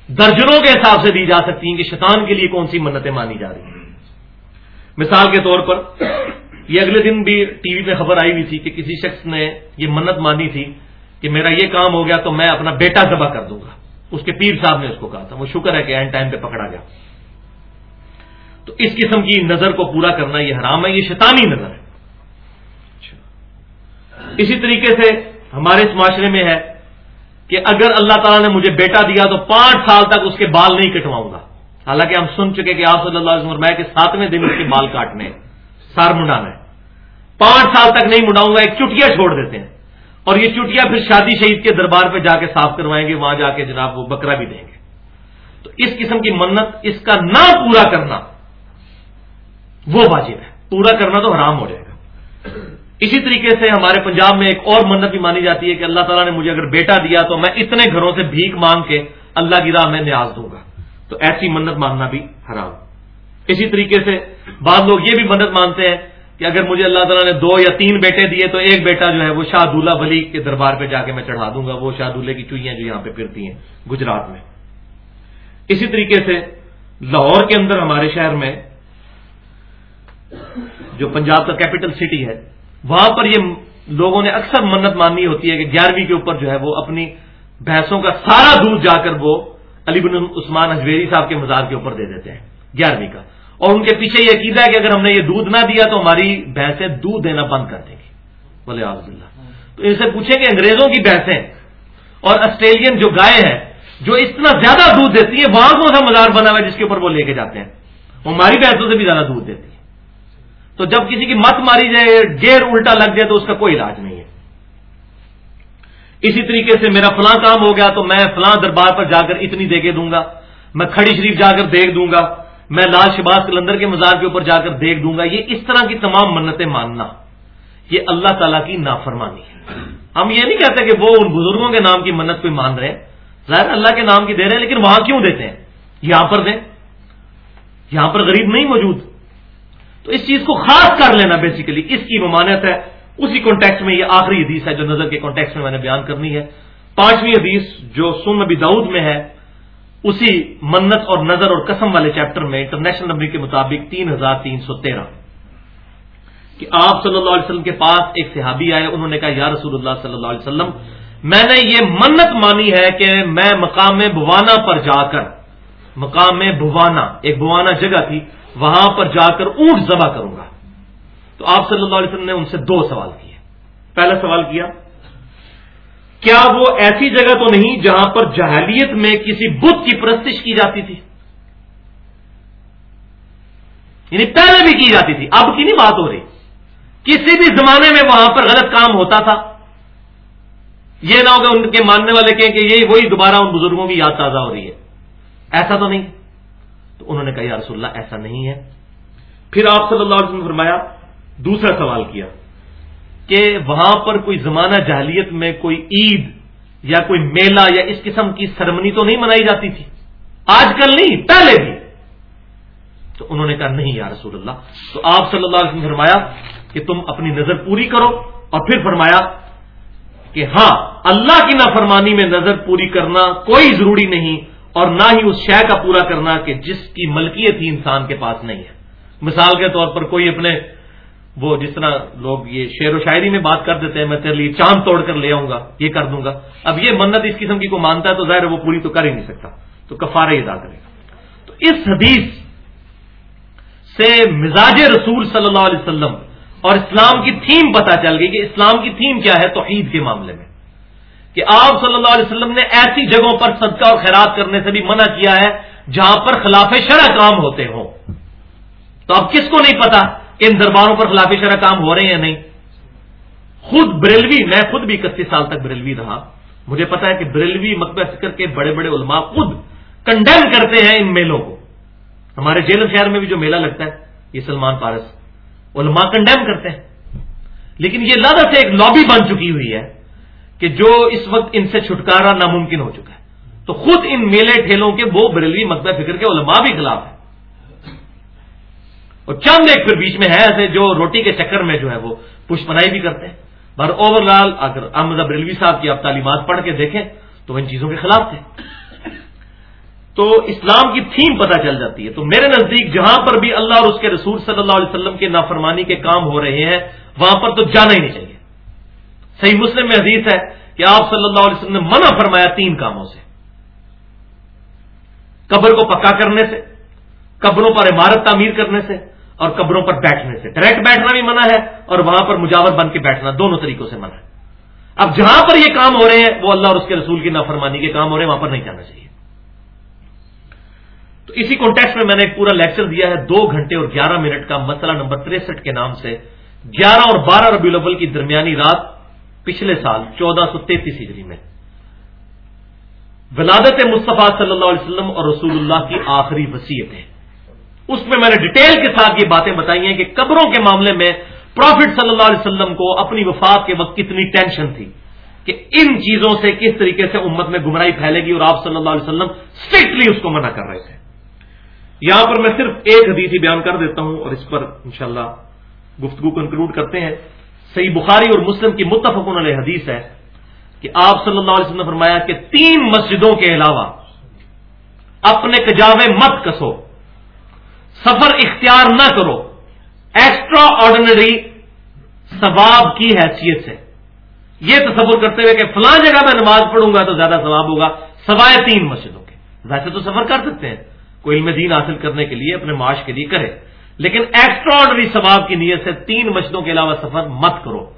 درجنوں کے حساب سے دی جا سکتی ہیں کہ شیطان کے لیے کون سی منتیں مانی جا رہی ہیں۔ مثال کے طور پر یہ اگلے دن بھی ٹی وی پہ خبر آئی ہوئی تھی کہ کسی شخص نے یہ منت مانی تھی کہ میرا یہ کام ہو گیا تو میں اپنا بیٹا ذبح کر دوں گا۔ اس کے پیر صاحب نے اس کو کہا تھا۔ وہ شکر ہے کہ اینڈ ٹائم پہ پکڑا گیا۔ تو اس قسم کی نظر کو پورا کرنا یہ حرام ہے، یہ شیطانی نظر ہے۔ اسی طریقے سے ہمارے اس معاشرے میں ہے کہ اگر اللہ تعالیٰ نے مجھے بیٹا دیا تو پانچ سال تک اس کے بال نہیں کٹواؤں گا۔ حالانکہ ہم سن چکے کہ آپ صلی اللہ علیہ وسلم کہ ساتویں دن اس کے بال کاٹنے سار منڈانا ہے پانچ سال تک نہیں منڈاؤں گا، ایک چٹیا چھوڑ دیتے ہیں۔ اور یہ چٹیا پھر شادی شہید کے دربار پہ جا کے صاف کروائیں گے، وہاں جا کے جناب وہ بکرا بھی دیں گے۔ تو اس قسم کی منت، اس کا نہ پورا کرنا وہ واجب ہے۔ پورا کرنا تو حرام ہو جائے گا۔ اسی طریقے سے ہمارے پنجاب میں ایک اور منت بھی مانی جاتی ہے کہ اللہ تعالیٰ نے مجھے اگر بیٹا دیا تو میں اتنے گھروں سے بھیک مانگ کے اللہ کی راہ میں نیاز دوں گا۔ تو ایسی منت مانگنا بھی حرام۔ اسی طریقے سے بعض لوگ یہ بھی منت مانتے ہیں کہ اگر مجھے اللہ تعالیٰ نے دو یا تین بیٹے دیے تو ایک بیٹا جو ہے وہ شاہ دلہ بلی کے دربار پہ جا کے میں چڑھا دوں گا۔ وہ شاہ دلہے کی چوئیاں جو یہاں پہ پھرتی ہیں گجرات میں۔ اسی طریقے سے لاہور کے اندر ہمارے شہر میں جو پنجاب کا کیپٹل سٹی ہے، وہاں پر یہ لوگوں نے اکثر منت ماننی ہوتی ہے کہ گیارہویں کے اوپر جو ہے وہ اپنی بھینسوں کا سارا دودھ جا کر وہ علی بن عثمان اجویری صاحب کے مزار کے اوپر دے دیتے ہیں، گیارہویں کا۔ اور ان کے پیچھے یہ عقیدہ ہے کہ اگر ہم نے یہ دودھ نہ دیا تو ہماری بھینسیں دودھ دینا بند کر دیں گی۔ بولے آبد اللہ تو ان سے پوچھیں کہ انگریزوں کی بھینسیں اور آسٹریلین جو گائے ہیں، جو اتنا زیادہ دودھ دیتی ہے وہاں کون سا مزار بنا ہوا ہے جس کے اوپر وہ لے کے جاتے ہیں؟ وہ ہماری بھینسوں سے بھی زیادہ دودھ دیتی ہے تو جب کسی کی مت ماری جائے گیر الٹا لگ جائے، تو اس کا کوئی علاج نہیں ہے۔ اسی طریقے سے میرا فلاں کام ہو گیا، تو میں فلاں دربار پر جا کر اتنی دے کے دوں گا۔ میں کھڑی شریف جا کر دیکھ دوں گا۔ میں لال شباز کلندر کے مزار کے اوپر جا کر دیکھ دوں گا، یہ اس طرح کی تمام منتیں ماننا، یہ اللہ تعالیٰ کی نافرمانی ہے۔ ہم یہ نہیں کہتے کہ وہ ان بزرگوں کے نام کی منت کوئی مان رہے ہیں۔ ظاہر اللہ کے نام کی دے رہے ہیں، لیکن وہاں کیوں دیتے ہیں؟ یہاں پر دیں۔ یہاں پر غریب نہیں موجود۔ تو اس چیز کو خاص کر لینا بیسیکلی اس کی ممانت ہے۔ اسی کانٹیکس میں یہ آخری حدیث ہے جو نظر کے کانٹیکس میں میں نے بیان کرنی ہے۔ پانچویں حدیث جو سن نبی داؤد میں ہے۔ اسی منت اور نظر اور قسم والے چیپٹر میں انٹرنیشنل نمبر کے مطابق تین ہزار تین سو تیرہ۔ کہ آپ صلی اللہ علیہ وسلم کے پاس ایک صحابی آئے، انہوں نے کہا، یا رسول اللہ صلی اللہ علیہ وسلم، میں نے یہ منت مانی ہے کہ میں مقام بوانا پر جا کر، مقام بوانا ایک بوانا جگہ تھی، وہاں پر جا کر اونٹ ذبح کروں گا۔ تو آپ صلی اللہ علیہ وسلم نے ان سے دو سوال کیے۔ پہلا سوال کیا کیا وہ ایسی جگہ تو نہیں جہاں پر جہلیت میں کسی بت کی پرستش کی جاتی تھی؟ یعنی پہلے بھی کی جاتی تھی، اب کی نہیں بات ہو رہی۔ کسی بھی زمانے میں وہاں پر غلط کام ہوتا تھا۔ یہ نہ ہوگا ان کے ماننے والے کہیں کہ یہی وہی دوبارہ ان بزرگوں کی یاد تازہ ہو رہی ہے۔ ایسا تو نہیں۔ تو انہوں نے کہا، یا رسول اللہ، ایسا نہیں ہے۔ پھر آپ صلی اللہ علیہ وسلم نے فرمایا، دوسرا سوال کیا۔ کہ وہاں پر کوئی زمانہ جہلیت میں کوئی عید یا کوئی میلہ یا اس قسم کی سرمنی تو نہیں منائی جاتی تھی۔ آج کل نہیں، پہلے بھی۔ تو انہوں نے کہا، نہیں یا رسول اللہ۔ تو آپ صلی اللہ علیہ وسلم نے فرمایا کہ تم اپنی نظر پوری کرو اور پھر فرمایا کہ ہاں اللہ کی نافرمانی میں نظر پوری کرنا کوئی ضروری نہیں اور نہ ہی اس شے کا پورا کرنا کہ جس کی ملکیت ہی انسان کے پاس نہیں ہے۔ مثال کے طور پر کوئی اپنے وہ جس طرح لوگ یہ شعر و شاعری میں بات کر دیتے ہیں، میں تیرے لیے چاند توڑ کر لے آؤں گا، یہ کر دوں گا۔ اب یہ منت اس قسم کی کو مانتا ہے تو ظاہر وہ پوری تو کر ہی نہیں سکتا، تو کفارہ ادا کرے گا۔ تو اس حدیث سے مزاج رسول صلی اللہ علیہ وسلم اور اسلام کی تھیم پتا چل گئی کہ اسلام کی تھیم کیا ہے تو عید کے معاملے میں۔ کہ آپ صلی اللہ علیہ وسلم نے ایسی جگہوں پر صدقہ اور خیرات کرنے سے بھی منع کیا ہے جہاں پر خلاف شرح کام ہوتے ہوں۔ تو اب کس کو نہیں پتا ان درباروں پر خلاف شرح کام ہو رہے ہیں نہیں؟ خود بریلوی، میں خود بھی اکتیس سال تک بریلوی رہا۔ مجھے پتا ہے کہ بریلوی مکبہ فکر کے بڑے بڑے علماء خود کنڈیم کرتے ہیں ان میلوں کو۔ ہمارے جیل شہر میں بھی جو میلہ لگتا ہے، یہ سلمان پارس علماء کنڈیم کرتے ہیں۔ لیکن یہ لادہ سے ایک لابی بن چکی ہوئی ہے کہ جو اس وقت ان سے چھٹکارا ناممکن ہو چکا ہے۔ تو خود ان میلے ٹھیلوں کے وہ بریلوی مکبہ فکر کے علماء بھی خلاف ہیں۔ اور چند ایک پھر بیچ میں ہے ایسے جو روٹی کے چکر میں جو ہے وہ پش پنائی بھی کرتے ہیں۔ پر اوور آل اگر احمد بریلوی صاحب کی آپ تعلیمات پڑھ کے دیکھیں تو وہ ان چیزوں کے خلاف تھے۔ تو اسلام کی تھیم پتہ چل جاتی ہے۔ تو میرے نزدیک جہاں پر بھی اللہ اور اس کے رسول صلی اللہ علیہ وسلم کے نافرمانی کے کام ہو رہے ہیں، وہاں پر تو جانا ہی نہیں چاہیے۔ صحیح مسلم میں حدیث ہے کہ آپ صلی اللہ علیہ وسلم نے منع فرمایا تین کاموں سے۔ قبر کو پکا کرنے سے، قبروں پر عمارت تعمیر کرنے سے اور قبروں پر بیٹھنے سے۔ ڈائریکٹ بیٹھنا بھی منع ہے اور وہاں پر مجاور بن کے بیٹھنا دونوں طریقوں سے منع ہے۔ اب جہاں پر یہ کام ہو رہے ہیں، وہ اللہ اور اس کے رسول کی نافرمانی کے کام ہو رہے ہیں، وہاں پر نہیں جانا چاہیے۔ تو اسی کانٹیکس میں میں نے ایک پورا لیکچر دیا ہے، دو گھنٹے اور گیارہ منٹ کا مسئلہ نمبر تریسٹھ کے نام سے۔ گیارہ اور بارہ ربی الاول کی درمیانی رات پچھلے سال، چودہ سو تینتیس ہجری میں۔ ولادت مصطفیٰ صلی اللہ علیہ وسلم اور رسول اللہ کی آخری وسیعت ہے۔ اس میں میں نے ڈیٹیل کے ساتھ یہ باتیں بتائی ہیں کہ قبروں کے معاملے میں پروفٹ صلی اللہ علیہ وسلم کو اپنی وفات کے وقت کتنی ٹینشن تھی کہ ان چیزوں سے کس طریقے سے امت میں گمراہی پھیلے گی اور آپ صلی اللہ علیہ وسلم اسٹرکٹلی اس کو منع کر رہے تھے۔ یہاں پر میں صرف ایک حدیث ہی بیان کر دیتا ہوں اور اس پر انشاءاللہ گفتگو کنکلوڈ کرتے ہیں۔ صحیح بخاری اور مسلم کی متفق علیہ حدیث ہے کہ آپ صلی اللہ علیہ وسلم نے فرمایا کہ تین مسجدوں کے علاوہ اپنے کجاوے مت کسو۔ سفر اختیار نہ کرو۔ ایکسٹرا آرڈنری ثواب کی حیثیت سے۔ یہ تصور کرتے ہوئے کہ فلاں جگہ میں نماز پڑھوں گا تو زیادہ ثواب ہوگا۔ سوائے تین مسجدوں کے۔ ویسے تو سفر کر سکتے ہیں۔ کوئی علم دین حاصل کرنے کے لیے اپنے معاش کے لیے کرے۔ لیکن ایکسٹرا آرڈنری ثواب کی نیت سے تین مسجدوں کے علاوہ سفر مت کرو۔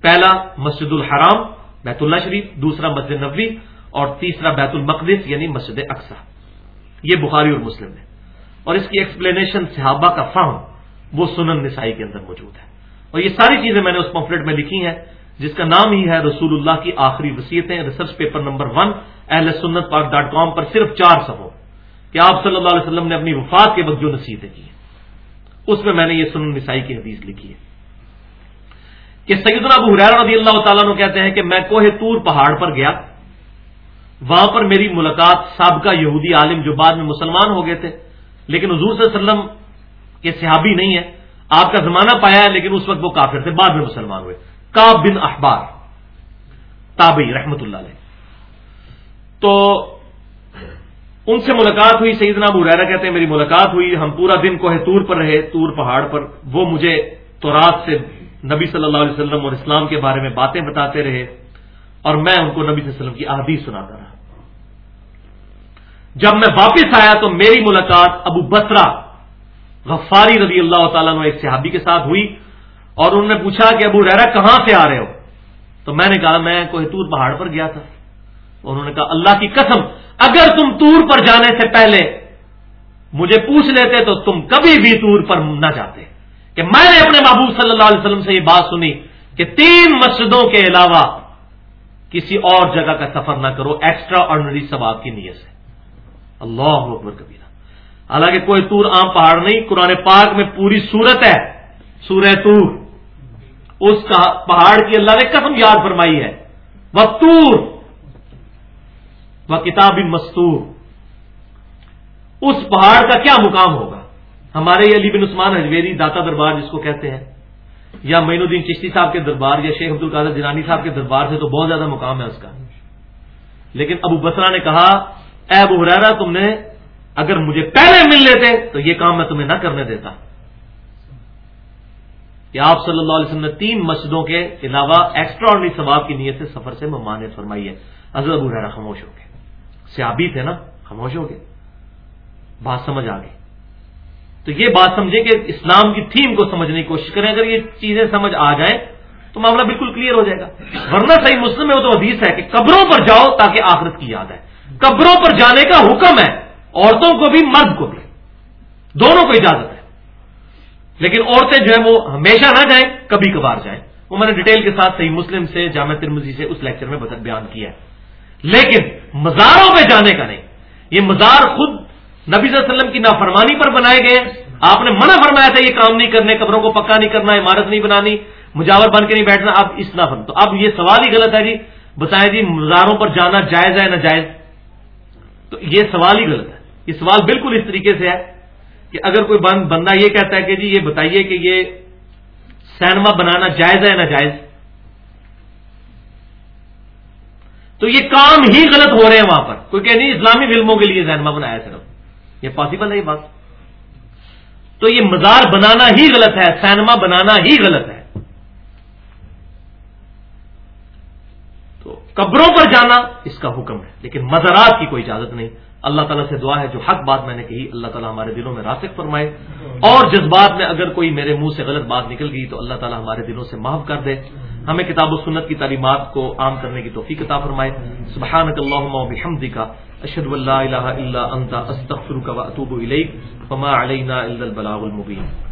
پہلا مسجد الحرام، بیت اللہ شریف، دوسرا مسجد نبوی اور تیسرا بیت المقدس یعنی مسجد اقسا یہ بخاری اور مسلم ہے۔ اور اس کی ایکسپلینیشن صحابہ کا فہم وہ سنن نسائی کے اندر موجود ہے۔ اور یہ ساری چیزیں میں نے اس پمفلٹ میں لکھی ہیں، جس کا نام ہی ہے رسول اللہ کی آخری وصیتیں ریسرچ پیپر نمبر ون اہل سنت پاک ڈاٹ کام پر صرف چار صفوں کہ آپ صلی اللہ علیہ وسلم نے اپنی وفات کے وقت جو نصیحتیں کی ہیں۔ اس میں میں نے یہ سنن نسائی کی حدیث لکھی ہے۔ کہ سیدنا ابو حریر رضی اللہ تعالیٰ نے کہتے ہیں کہ میں کوہ تور پہاڑ پر گیا۔ وہاں پر میری ملاقات سابقہ یہودی عالم جو بعد میں مسلمان ہو گئے تھے۔ لیکن حضور صلی اللہ علیہ وسلم کے صحابی نہیں ہے آپ کا زمانہ پایا ہے، لیکن اس وقت وہ کافر تھے، بعد میں مسلمان ہوئے۔ کاب بن اخبار تابعی رحمت اللہ علیہ۔ تو ان سے ملاقات ہوئی، سیدنا ابو ریرا کہتے ہیں، میری ملاقات ہوئی، ہم پورا دن کوہ تور پر رہے، تور پہاڑ پر۔ وہ مجھے تو رات سے نبی صلی اللہ علیہ وسلم اور اسلام کے بارے میں باتیں بتاتے رہے اور میں ان کو نبی صلی اللہ علیہ وسلم کی احادیث سناتا رہا۔ جب میں واپس آیا تو میری ملاقات ابو بسرا غفاری رضی اللہ تعالیٰ ایک صحابی کے ساتھ ہوئی اور انہوں نے پوچھا کہ ابو ریرا کہاں سے آ رہے ہو؟ تو میں نے کہا میں کوہ تور پہاڑ پر گیا تھا۔ انہوں نے کہا اللہ کی قسم، اگر تم تور پر جانے سے پہلے مجھے پوچھ لیتے تو تم کبھی بھی تور پر نہ جاتے۔ کہ میں نے اپنے محبوب صلی اللہ علیہ وسلم سے یہ بات سنی کہ تین مسجدوں کے علاوہ کسی اور جگہ کا سفر نہ کرو ایکسٹرا آرڈنری ثواب کی نیت سے۔ اللہ اکبر کبیرہ۔ حالانکہ کوئی تور عام پہاڑ نہیں، قرآن پاک میں پوری صورت ہے، سورہ تور اس کا پہاڑ کی اللہ نے قسم یاد فرمائی ہے۔ وہ تور وہ کتاب مستور۔ اس پہاڑ کا کیا مقام ہوگا؟ ہمارے علی بن عثمان حجویری داتا دربار جس کو کہتے ہیں، یا مین الدین چشتی صاحب کے دربار، یا شیخ عبد القادر جنانی صاحب کے دربار سے تو بہت زیادہ مقام ہے اس کا۔ لیکن ابو بسرا نے کہا اے ابو حرارا تم نے اگر مجھے پہلے مل لیتے تو یہ کام میں تمہیں نہ کرنے دیتا۔ کہ آپ صلی اللہ علیہ وسلم نے تین مسجدوں کے علاوہ ایکسٹرا آرڈنری ثواب کی نیت سے سفر سے ممانعت فرمائی ہے۔ حضرت ابو حرارا خاموش ہو گئے۔ سیابی تھے نا، خاموش ہو گئے۔ بات سمجھ آ گئی۔ تو یہ بات سمجھیں کہ اسلام کی تھیم کو سمجھنے کی کوشش کریں۔ اگر یہ چیزیں سمجھ آ جائیں تو معاملہ بالکل کلیئر ہو جائے گا۔ ورنہ صحیح مسلم میں وہ تو حدیث ہے کہ قبروں پر جاؤ تاکہ آخرت کی یاد ہے قبروں پر جانے کا حکم ہے، عورتوں کو بھی، مرد کو بھی۔ دونوں کو اجازت ہے۔ لیکن عورتیں جو ہیں وہ ہمیشہ نہ جائیں، کبھی کبھار جائیں۔ وہ میں نے ڈیٹیل کے ساتھ صحیح مسلم سے، جامع ترمزی سے اس لیکچر میں بیان کیا ہے۔ لیکن مزاروں پہ جانے کا نہیں۔ یہ مزار خود نبی صلی اللہ علیہ وسلم کی نافرمانی پر بنائے گئے۔ آپ نے منع فرمایا تھا یہ کام نہیں کرنے، قبروں کو پکا نہیں کرنا، عمارت نہیں بنانی، مجاور بن کے نہیں بیٹھنا۔ اب اس نہ فن تو اب یہ سوال ہی غلط ہے جی۔ بتائیں جی مزاروں پر جانا جائز ہے نہ جائز تو یہ سوال ہی غلط ہے۔ یہ سوال بالکل اس طریقے سے ہے کہ اگر کوئی بندہ یہ کہتا ہے کہ جی یہ بتائیے کہ یہ سینما بنانا جائز ہے نہ جائز تو یہ کام ہی غلط ہو رہے ہیں وہاں پر۔ کوئی کہ نہیں جی اسلامی فلموں کے لیے سینما بنایا صرف۔ یہ پاسبل ہے یہ بات۔ تو یہ مزار بنانا ہی غلط ہے، سینما بنانا ہی غلط ہے تو قبروں پر جانا اس کا حکم ہے، لیکن مزارات کی کوئی اجازت نہیں۔ اللہ تعالیٰ سے دعا ہے، جو حق بات میں نے کہی، اللہ تعالیٰ ہمارے دلوں میں راسک فرمائے۔ اور جذبات میں اگر کوئی میرے منہ سے غلط بات نکل گئی، تو اللہ تعالیٰ ہمارے دلوں سے معاف کر دے۔ ہمیں کتاب و سنت کی تعلیمات کو عام کرنے کی توفیق عطا فرمائے۔ سبحانک اللہم و بحمدک، اشہد اللہ الہ الا انت، استغفرک و اتوب الیک۔ فما علینا الا البلاغ المبین۔